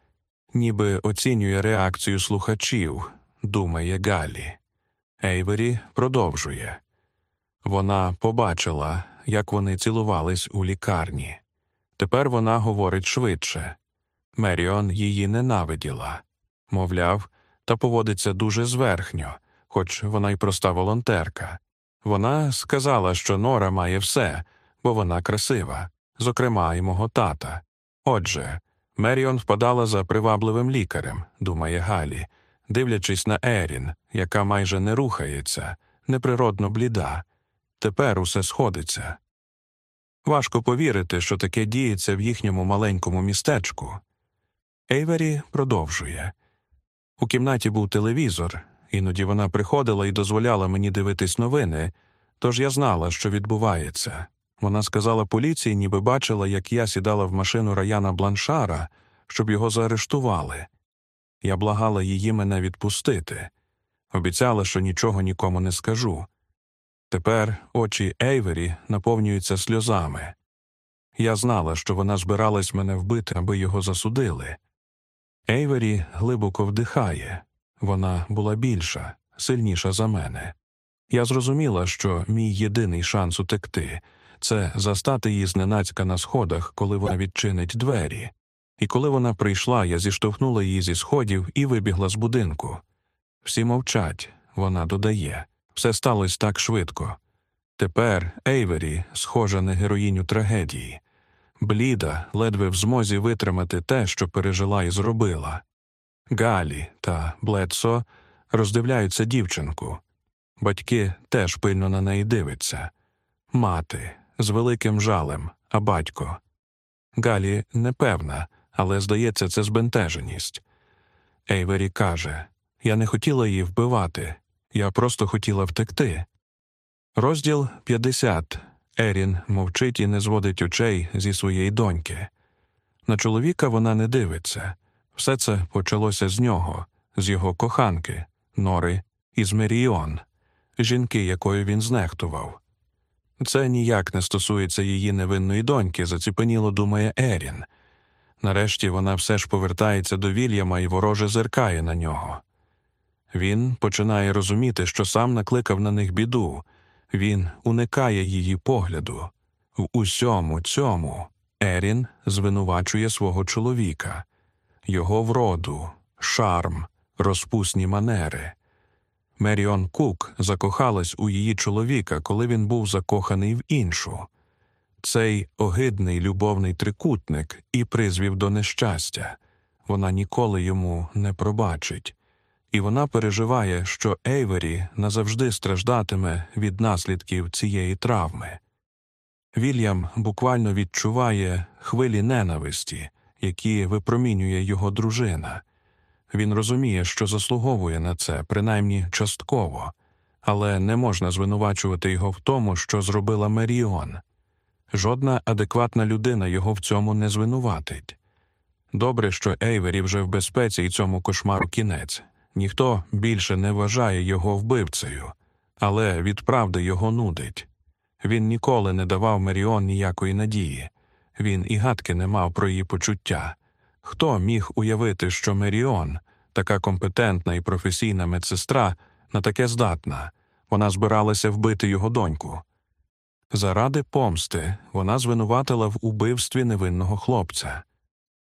ніби оцінює реакцію слухачів, думає Галі. Ейвері продовжує. Вона побачила, як вони цілувались у лікарні. Тепер вона говорить швидше. Меріон її ненавиділа, мовляв, та поводиться дуже зверхньо, хоч вона й проста волонтерка. Вона сказала, що Нора має все, бо вона красива, зокрема, і мого тата. Отже, Меріон впадала за привабливим лікарем, думає Галі, дивлячись на Ерін, яка майже не рухається, неприродно бліда. Тепер усе сходиться. Важко повірити, що таке діється в їхньому маленькому містечку. Ейвері продовжує. У кімнаті був телевізор, іноді вона приходила і дозволяла мені дивитись новини, тож я знала, що відбувається. Вона сказала поліції, ніби бачила, як я сідала в машину Раяна Бланшара, щоб його заарештували. Я благала її мене відпустити, обіцяла, що нічого нікому не скажу. Тепер очі Ейвері наповнюються сльозами. Я знала, що вона збиралась мене вбити, аби його засудили. Ейвері глибоко вдихає вона була більша, сильніша за мене. Я зрозуміла, що мій єдиний шанс утекти це застати її зненацька на сходах, коли вона відчинить двері. І коли вона прийшла, я зіштовхнула її зі сходів і вибігла з будинку. Всі мовчать, вона додає. Все сталося так швидко. Тепер Ейвері схожа на героїню трагедії, бліда, ледве в змозі витримати те, що пережила і зробила. Галі та Блецо роздивляються дівчинку. Батьки теж пильно на неї дивляться. Мати з великим жалем, а батько. Галі непевна, але, здається, це збентеженість. Ейвері каже Я не хотіла її вбивати. Я просто хотіла втекти. Розділ 50. Ерін мовчить і не зводить очей зі своєї доньки. На чоловіка вона не дивиться. Все це почалося з нього, з його коханки, Нори із Меріон. жінки, якою він знехтував. Це ніяк не стосується її невинної доньки, заціпеніло думає Ерін. Нарешті вона все ж повертається до Вільяма і вороже зеркає на нього. Він починає розуміти, що сам накликав на них біду, він уникає її погляду. В усьому цьому Ерін звинувачує свого чоловіка, його вроду, шарм, розпусні манери. Меріон Кук закохалась у її чоловіка, коли він був закоханий в іншу. Цей огидний любовний трикутник і призвів до нещастя. Вона ніколи йому не пробачить, і вона переживає, що Ейвері назавжди страждатиме від наслідків цієї травми. Вільям буквально відчуває хвилі ненависті, які випромінює його дружина. Він розуміє, що заслуговує на це, принаймні частково, але не можна звинувачувати його в тому, що зробила Меріон. Жодна адекватна людина його в цьому не звинуватить. Добре, що Ейвері вже в безпеці і цьому кошмару кінець. Ніхто більше не вважає його вбивцею, але від правди його нудить. Він ніколи не давав Меріон ніякої надії, він і гадки не мав про її почуття. Хто міг уявити, що Меріон, така компетентна і професійна медсестра, на таке здатна, вона збиралася вбити його доньку. Заради помсти вона звинуватила в убивстві невинного хлопця.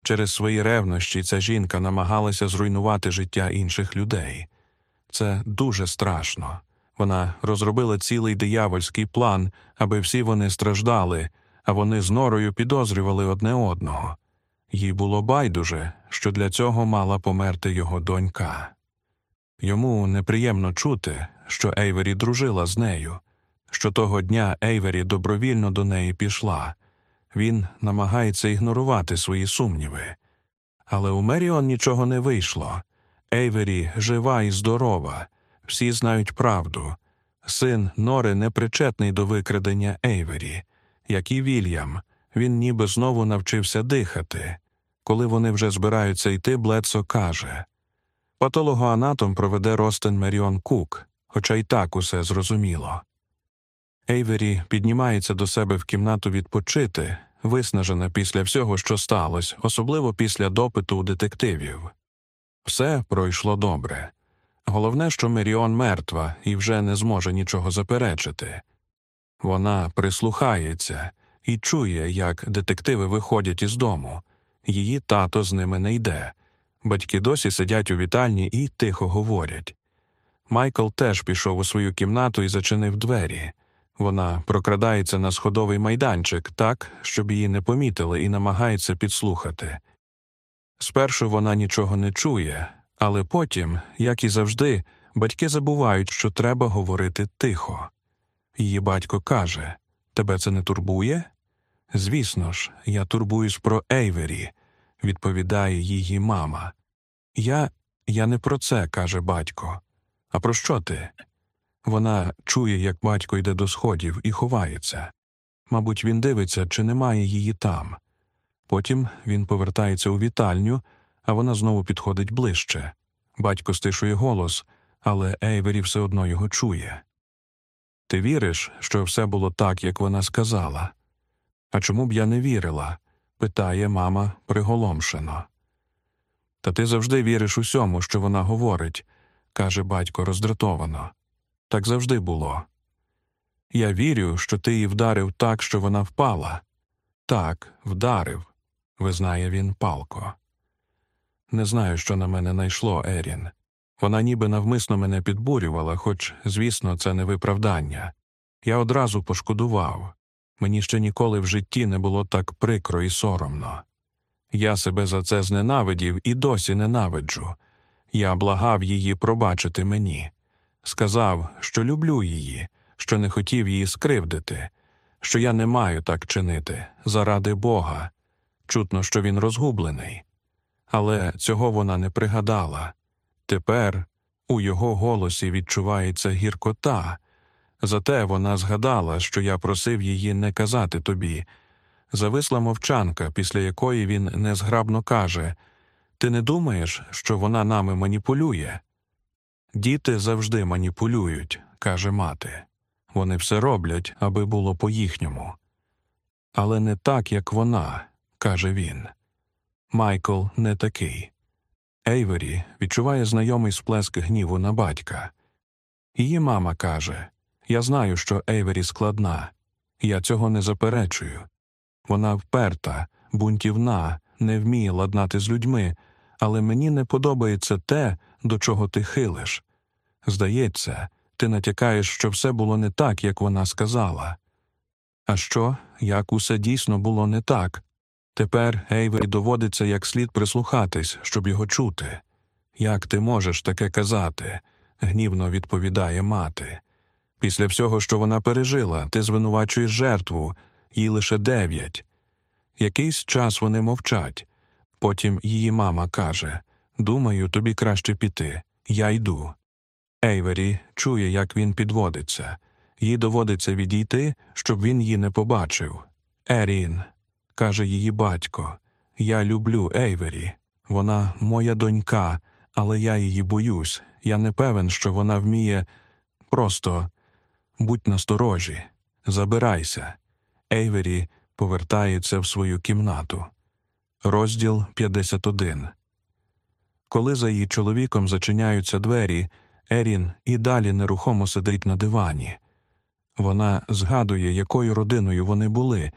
Через свої ревнощі ця жінка намагалася зруйнувати життя інших людей. Це дуже страшно. Вона розробила цілий диявольський план, аби всі вони страждали, а вони з норою підозрювали одне одного. Їй було байдуже, що для цього мала померти його донька. Йому неприємно чути, що Ейвері дружила з нею, що того дня Ейвері добровільно до неї пішла. Він намагається ігнорувати свої сумніви. Але у Меріон нічого не вийшло. Ейвері жива і здорова, всі знають правду. Син Нори не причетний до викрадення Ейвері, як і Вільям. Він ніби знову навчився дихати. Коли вони вже збираються йти, Блецо каже Патологоанатом проведе розтин Меріон Кук, хоча й так усе зрозуміло. Ейвері піднімається до себе в кімнату відпочити, виснажена після всього, що сталося, особливо після допиту у детективів. Все пройшло добре. Головне, що Меріон мертва і вже не зможе нічого заперечити. Вона прислухається і чує, як детективи виходять із дому. Її тато з ними не йде. Батьки досі сидять у вітальні і тихо говорять. Майкл теж пішов у свою кімнату і зачинив двері. Вона прокрадається на сходовий майданчик так, щоб її не помітили, і намагається підслухати. Спершу вона нічого не чує, але потім, як і завжди, батьки забувають, що треба говорити тихо. Її батько каже Тебе це не турбує? Звісно ж, я турбуюсь про Ейвері, відповідає її мама. Я я не про це, каже батько. А про що ти? Вона чує, як батько йде до сходів і ховається. Мабуть, він дивиться, чи немає її там. Потім він повертається у вітальню, а вона знову підходить ближче. Батько стишує голос, але Ейвері все одно його чує. Ти віриш, що все було так, як вона сказала? А чому б я не вірила? питає мама приголомшено. Та ти завжди віриш усьому, що вона говорить, каже батько роздратовано. Так завжди було. Я вірю, що ти її вдарив так, що вона впала. Так, вдарив, визнає він палко. Не знаю, що на мене найшло Ерін. Вона ніби навмисно мене підбурювала, хоч, звісно, це не виправдання. Я одразу пошкодував. Мені ще ніколи в житті не було так прикро і соромно. Я себе за це зненавидів і досі ненавиджу. Я благав її пробачити мені. Сказав, що люблю її, що не хотів її скривдити, що я не маю так чинити заради Бога. Чутно, що він розгублений. Але цього вона не пригадала. Тепер у його голосі відчувається гіркота. Зате вона згадала, що я просив її не казати тобі. Зависла мовчанка, після якої він незграбно каже Ти не думаєш, що вона нами маніпулює? Діти завжди маніпулюють, каже мати. Вони все роблять, аби було по їхньому. Але не так, як вона, каже він. Майкл не такий. Ейвері відчуває знайомий сплеск гніву на батька. Її мама каже Я знаю, що Ейвері складна, я цього не заперечую. Вона вперта, бунтівна, не вміє ладнати з людьми, але мені не подобається те, до чого ти хилиш. Здається, ти натякаєш, що все було не так, як вона сказала. А що, як усе дійсно було не так? Тепер Ейвері доводиться як слід прислухатись, щоб його чути. Як ти можеш таке казати? гнівно відповідає мати. Після всього, що вона пережила, ти звинувачуєш жертву, їй лише дев'ять. Якийсь час вони мовчать. Потім її мама каже Думаю, тобі краще піти. Я йду. Ейвері чує, як він підводиться. Їй доводиться відійти, щоб він її не побачив. Ерін, каже її батько, я люблю Ейвері. Вона моя донька, але я її боюсь. Я не певен, що вона вміє. Просто будь насторожі, забирайся. Ейвері повертається в свою кімнату. Розділ 51 Коли за її чоловіком зачиняються двері, Ерін і далі нерухомо сидить на дивані. Вона згадує, якою родиною вони були,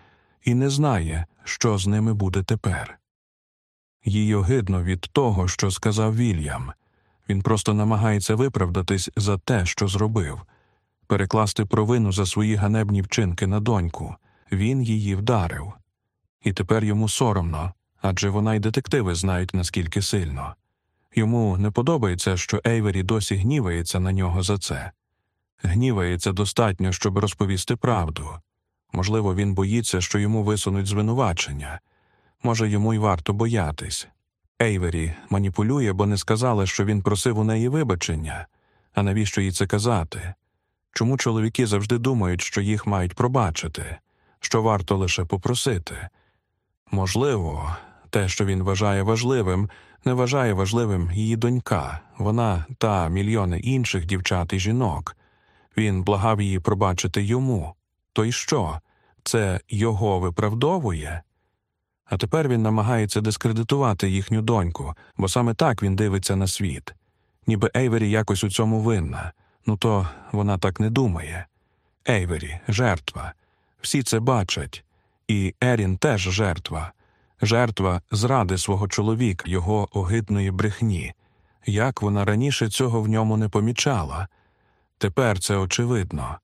і не знає, що з ними буде тепер. Їй огидно від того, що сказав Вільям. Він просто намагається виправдатись за те, що зробив, перекласти провину за свої ганебні вчинки на доньку. Він її вдарив. І тепер йому соромно адже вона й детективи знають наскільки сильно. Йому не подобається, що Ейвері досі гнівається на нього за це. Гнівається достатньо, щоб розповісти правду. Можливо, він боїться, що йому висунуть звинувачення. Може, йому й варто боятись. Ейвері маніпулює, бо не сказала, що він просив у неї вибачення. А навіщо їй це казати? Чому чоловіки завжди думають, що їх мають пробачити, що варто лише попросити? Можливо, те, що він вважає важливим, не вважає важливим її донька, вона та мільйони інших дівчат і жінок. Він благав її пробачити йому. То й що? Це його виправдовує? А тепер він намагається дискредитувати їхню доньку, бо саме так він дивиться на світ. Ніби Ейвері якось у цьому винна. Ну то вона так не думає. Ейвері жертва. Всі це бачать. І Ерін теж жертва, жертва зради свого чоловіка, його огидної брехні. Як вона раніше цього в ньому не помічала. Тепер це очевидно.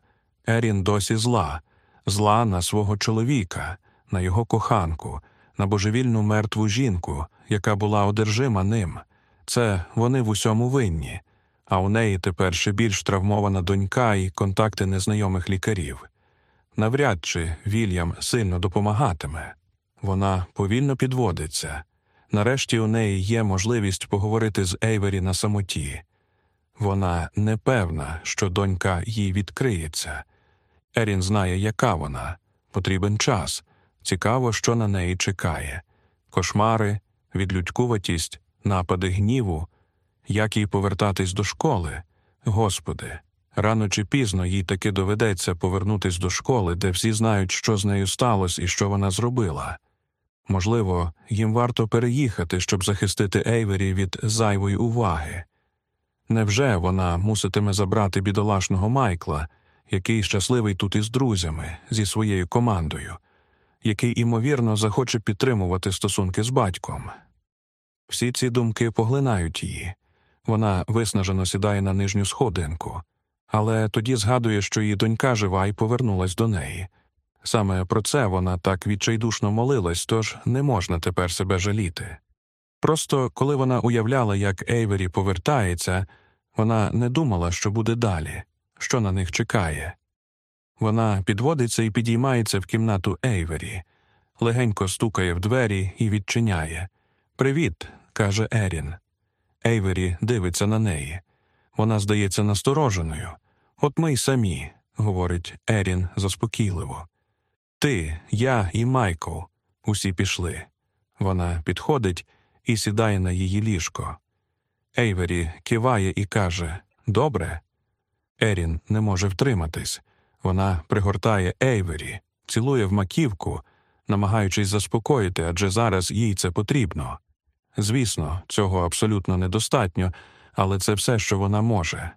Ерін досі зла, зла на свого чоловіка, на його коханку, на божевільну мертву жінку, яка була одержима ним. Це вони в усьому винні, а у неї тепер ще більш травмована донька і контакти незнайомих лікарів. Навряд чи Вільям сильно допомагатиме. Вона повільно підводиться. Нарешті у неї є можливість поговорити з Ейвері на самоті. Вона не певна, що донька їй відкриється. Ерін знає, яка вона. Потрібен час. Цікаво, що на неї чекає. Кошмари, відлюдькуватість, напади гніву, як їй повертатись до школи. Господи, рано чи пізно їй таки доведеться повернутись до школи, де всі знають, що з нею сталося і що вона зробила. Можливо, їм варто переїхати, щоб захистити Ейвері від зайвої уваги. Невже вона муситиме забрати бідолашного Майкла, який щасливий тут із друзями, зі своєю командою, який, імовірно, захоче підтримувати стосунки з батьком? Всі ці думки поглинають її. Вона виснажено сідає на нижню сходинку, але тоді згадує, що її донька жива і повернулась до неї. Саме про це вона так відчайдушно молилась, тож не можна тепер себе жаліти. Просто коли вона уявляла, як Ейвері повертається, вона не думала, що буде далі, що на них чекає. Вона підводиться і підіймається в кімнату Ейвері, легенько стукає в двері і відчиняє. Привіт, каже Ерін. Ейвері дивиться на неї. Вона здається настороженою. От ми й самі, говорить Ерін заспокійливо. Ти, я і Майкл. Усі пішли. Вона підходить і сідає на її ліжко. Ейвері киває і каже Добре. Ерін не може втриматись. Вона пригортає Ейвері, цілує в маківку, намагаючись заспокоїти, адже зараз їй це потрібно. Звісно, цього абсолютно недостатньо, але це все, що вона може.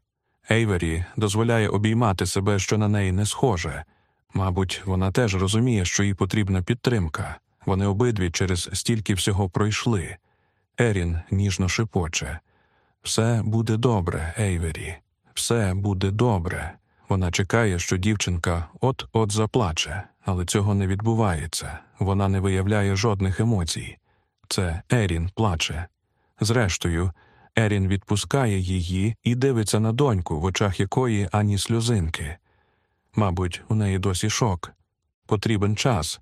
Ейвері дозволяє обіймати себе, що на неї не схоже. Мабуть, вона теж розуміє, що їй потрібна підтримка. Вони обидві через стільки всього пройшли. Ерін ніжно шепоче Все буде добре, Ейвері, все буде добре. Вона чекає, що дівчинка от-от заплаче, але цього не відбувається. Вона не виявляє жодних емоцій. Це Ерін плаче. Зрештою, Ерін відпускає її і дивиться на доньку, в очах якої ані сльозинки. Мабуть, у неї досі шок. Потрібен час.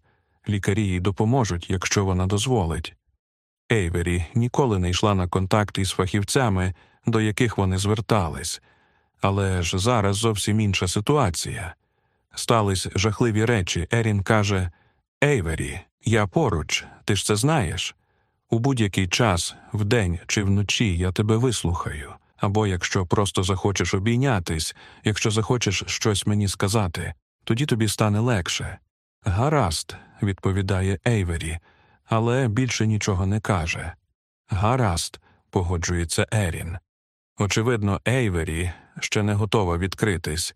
Лікарі їй допоможуть, якщо вона дозволить. Ейвері ніколи не йшла на контакт із фахівцями, до яких вони звертались. Але ж зараз зовсім інша ситуація. Стались жахливі речі. Ерін каже Ейвері, я поруч, ти ж це знаєш. У будь-який час, вдень чи вночі, я тебе вислухаю. Або якщо просто захочеш обійнятись, якщо захочеш щось мені сказати, тоді тобі стане легше. Гаразд, відповідає Ейвері, але більше нічого не каже. Гаразд, погоджується Ерін. Очевидно, Ейвері ще не готова відкритись,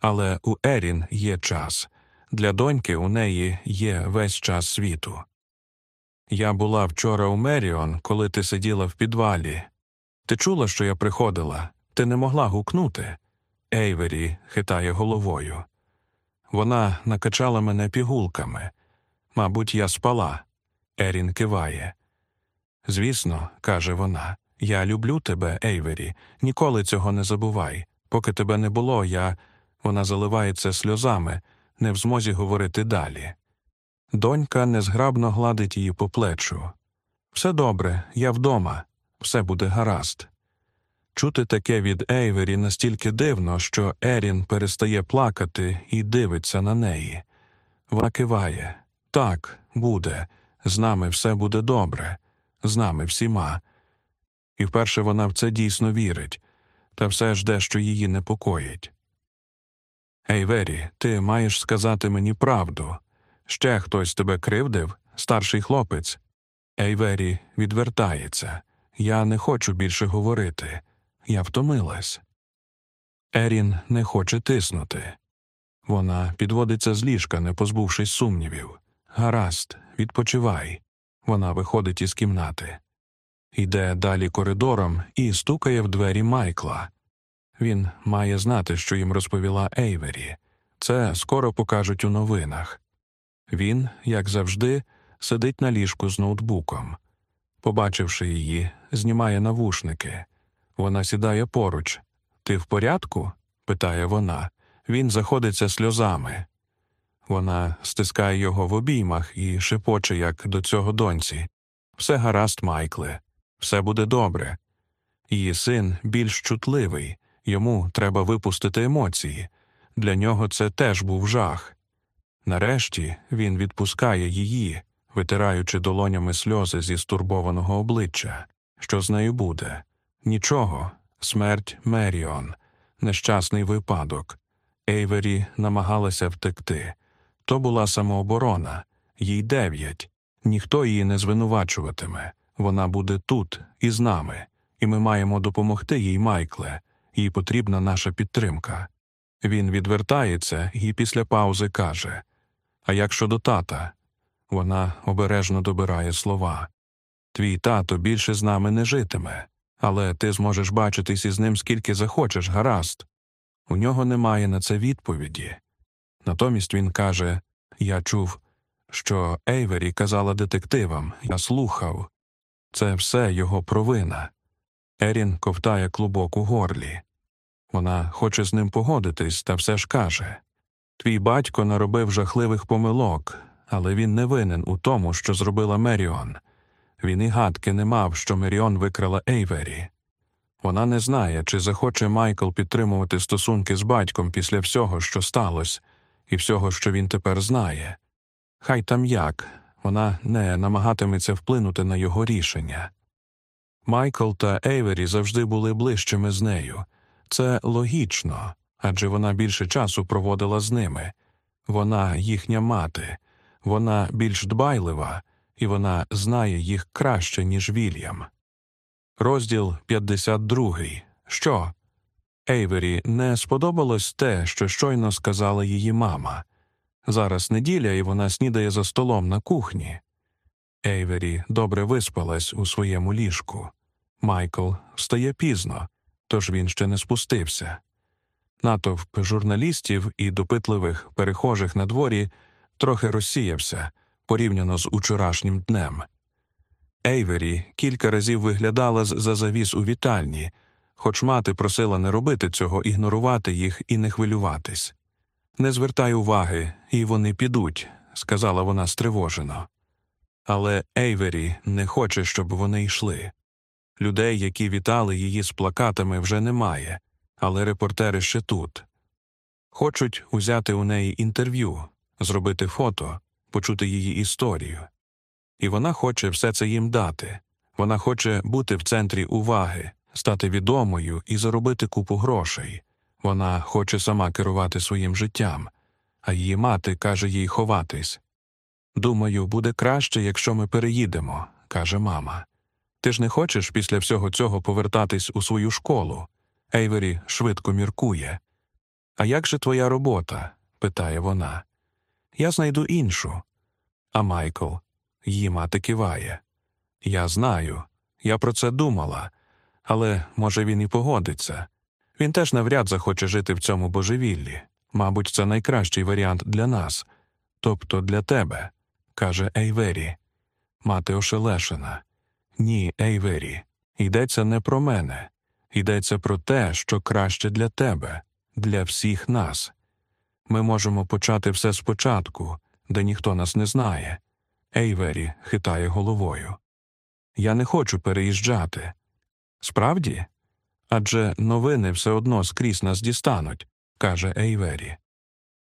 але у Ерін є час. Для доньки у неї є весь час світу. Я була вчора у Меріон, коли ти сиділа в підвалі. Ти чула, що я приходила? Ти не могла гукнути. Ейвері хитає головою. Вона накачала мене пігулками. Мабуть, я спала. Ерін киває. Звісно, каже вона, я люблю тебе, Ейвері, ніколи цього не забувай. Поки тебе не було, я. Вона заливається сльозами, не в змозі говорити далі. Донька незграбно гладить її по плечу. Все добре, я вдома, все буде гаразд. Чути таке від Ейвері настільки дивно, що Ерін перестає плакати і дивиться на неї. Вона киває так, буде, з нами все буде добре, з нами всіма. І вперше вона в це дійсно вірить, та все ж дещо її непокоїть. Ейвері, ти маєш сказати мені правду. Ще хтось тебе кривдив, старший хлопець. Ейвері відвертається. Я не хочу більше говорити. Я втомилась. Ерін не хоче тиснути. Вона підводиться з ліжка, не позбувшись сумнівів. Гаразд, відпочивай. Вона виходить із кімнати. Йде далі коридором і стукає в двері Майкла. Він має знати, що їм розповіла Ейвері. Це скоро покажуть у новинах. Він, як завжди, сидить на ліжку з ноутбуком. Побачивши її, знімає навушники. Вона сідає поруч. Ти в порядку? питає вона. Він заходиться сльозами. Вона стискає його в обіймах і шепоче, як до цього доньці. Все гаразд, Майкле, все буде добре. Її син більш чутливий, йому треба випустити емоції. Для нього це теж був жах. Нарешті він відпускає її, витираючи долонями сльози зі стурбованого обличчя. Що з нею буде? Нічого, смерть Меріон, нещасний випадок. Ейвері намагалася втекти. То була самооборона, їй дев'ять. Ніхто її не звинувачуватиме. Вона буде тут, із нами, і ми маємо допомогти їй, Майкле, їй потрібна наша підтримка. Він відвертається і після паузи каже А як щодо тата? Вона обережно добирає слова. Твій тато більше з нами не житиме, але ти зможеш бачитись із ним скільки захочеш, гаразд. У нього немає на це відповіді. Натомість він каже Я чув, що Ейвері казала детективам, я слухав. Це все його провина. Ерін ковтає клубок у горлі. Вона хоче з ним погодитись, та все ж каже Твій батько наробив жахливих помилок, але він не винен у тому, що зробила Меріон. Він і гадки не мав, що Меріон викрала Ейвері. Вона не знає, чи захоче Майкл підтримувати стосунки з батьком після всього, що сталося, і всього, що він тепер знає. Хай там як, вона не намагатиметься вплинути на його рішення. Майкл та Ейвері завжди були ближчими з нею. Це логічно, адже вона більше часу проводила з ними. Вона їхня мати, вона більш дбайлива, і вона знає їх краще, ніж Вільям. Розділ 52. Що? Ейвері не сподобалось те, що щойно сказала її мама. Зараз неділя, і вона снідає за столом на кухні. Ейвері добре виспалась у своєму ліжку. Майкл встає пізно, тож він ще не спустився. Натовп журналістів і допитливих перехожих на дворі трохи розсіявся порівняно з учорашнім днем. Ейвері кілька разів виглядала за завіс у вітальні, хоч мати просила не робити цього, ігнорувати їх і не хвилюватись. Не звертай уваги, і вони підуть, сказала вона стривожено. Але Ейвері не хоче, щоб вони йшли. Людей, які вітали її з плакатами, вже немає, але репортери ще тут. Хочуть узяти у неї інтерв'ю, зробити фото, почути її історію. І вона хоче все це їм дати. Вона хоче бути в центрі уваги, стати відомою і заробити купу грошей. Вона хоче сама керувати своїм життям, а її мати каже їй ховатись. Думаю, буде краще, якщо ми переїдемо, каже мама. Ти ж не хочеш після всього цього повертатись у свою школу? Ейвері швидко міркує. А як же твоя робота? питає вона. Я знайду іншу. А Майкл, її мати киває. Я знаю, я про це думала, але може він і погодиться. Він теж навряд захоче жити в цьому божевіллі. Мабуть, це найкращий варіант для нас, тобто для тебе, каже Ейвері. Мати ошелешена. Ні, Ейвері, йдеться не про мене, йдеться про те, що краще для тебе, для всіх нас. Ми можемо почати все спочатку, де ніхто нас не знає. Ейвері хитає головою. Я не хочу переїжджати. Справді? Адже новини все одно скрізь нас дістануть, каже Ейвері.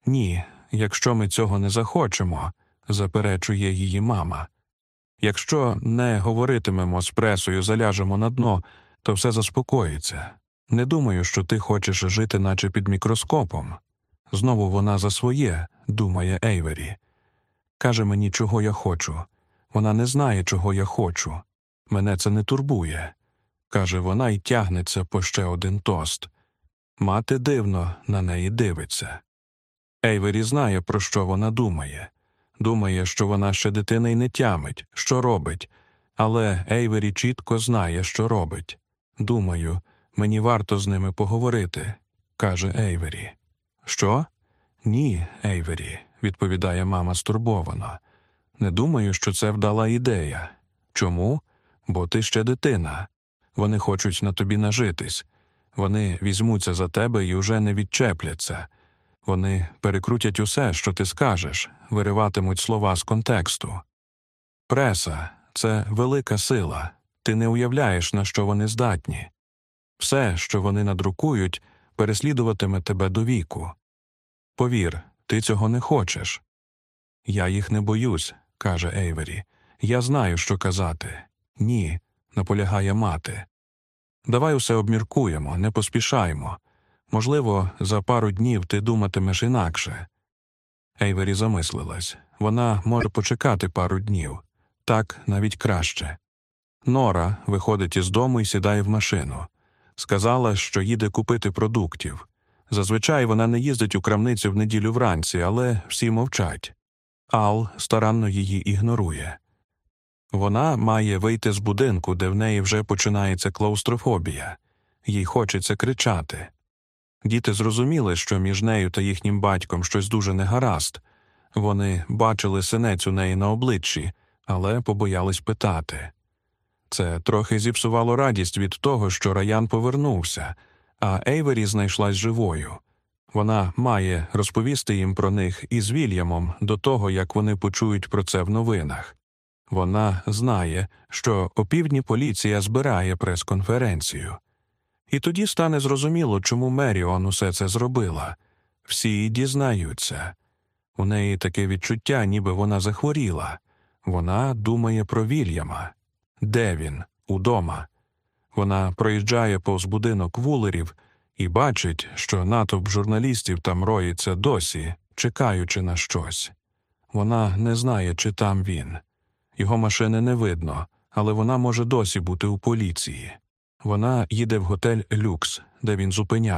Ні, якщо ми цього не захочемо, заперечує її мама. Якщо не говоритимемо з пресою, заляжемо на дно, то все заспокоїться. Не думаю, що ти хочеш жити, наче під мікроскопом. Знову вона за своє, думає Ейвері. Каже мені, чого я хочу. Вона не знає, чого я хочу. Мене це не турбує. каже вона і тягнеться по ще один тост. Мати дивно на неї дивиться. Ейвері знає, про що вона думає. Думає, що вона ще дитина й не тямить, що робить, але Ейвері чітко знає, що робить. Думаю, мені варто з ними поговорити, каже Ейвері. Що? Ні, Ейвері, відповідає мама стурбовано. Не думаю, що це вдала ідея. Чому? Бо ти ще дитина. Вони хочуть на тобі нажитись. Вони візьмуться за тебе і уже не відчепляться. Вони перекрутять усе, що ти скажеш, вириватимуть слова з контексту. Преса це велика сила. Ти не уявляєш, на що вони здатні. Все, що вони надрукують, переслідуватиме тебе до віку. Повір, ти цього не хочеш. Я їх не боюсь, каже Ейвері. Я знаю, що казати. Ні, наполягає мати. Давай усе обміркуємо, не поспішаємо. Можливо, за пару днів ти думатимеш інакше. Ейвері замислилась вона може почекати пару днів так навіть краще. Нора виходить із дому і сідає в машину. Сказала, що їде купити продуктів. Зазвичай вона не їздить у крамницю в неділю вранці, але всі мовчать. Ал старанно її ігнорує. Вона має вийти з будинку, де в неї вже починається клаустрофобія, їй хочеться кричати. Діти зрозуміли, що між нею та їхнім батьком щось дуже негаразд. Вони бачили синець у неї на обличчі, але побоялись питати. Це трохи зіпсувало радість від того, що раян повернувся, а Ейвері знайшлась живою. Вона має розповісти їм про них із Вільямом до того, як вони почують про це в новинах. Вона знає, що опівдні поліція збирає прес-конференцію. І тоді стане зрозуміло, чому Меріон усе це зробила. Всі дізнаються. У неї таке відчуття, ніби вона захворіла. Вона думає про Вільяма. Де він? Удома. Вона проїжджає повз будинок вулерів і бачить, що натовп журналістів там роїться досі, чекаючи на щось. Вона не знає, чи там він. Його машини не видно, але вона може досі бути у поліції. Вона їде в готель Люкс, де він зупинявся.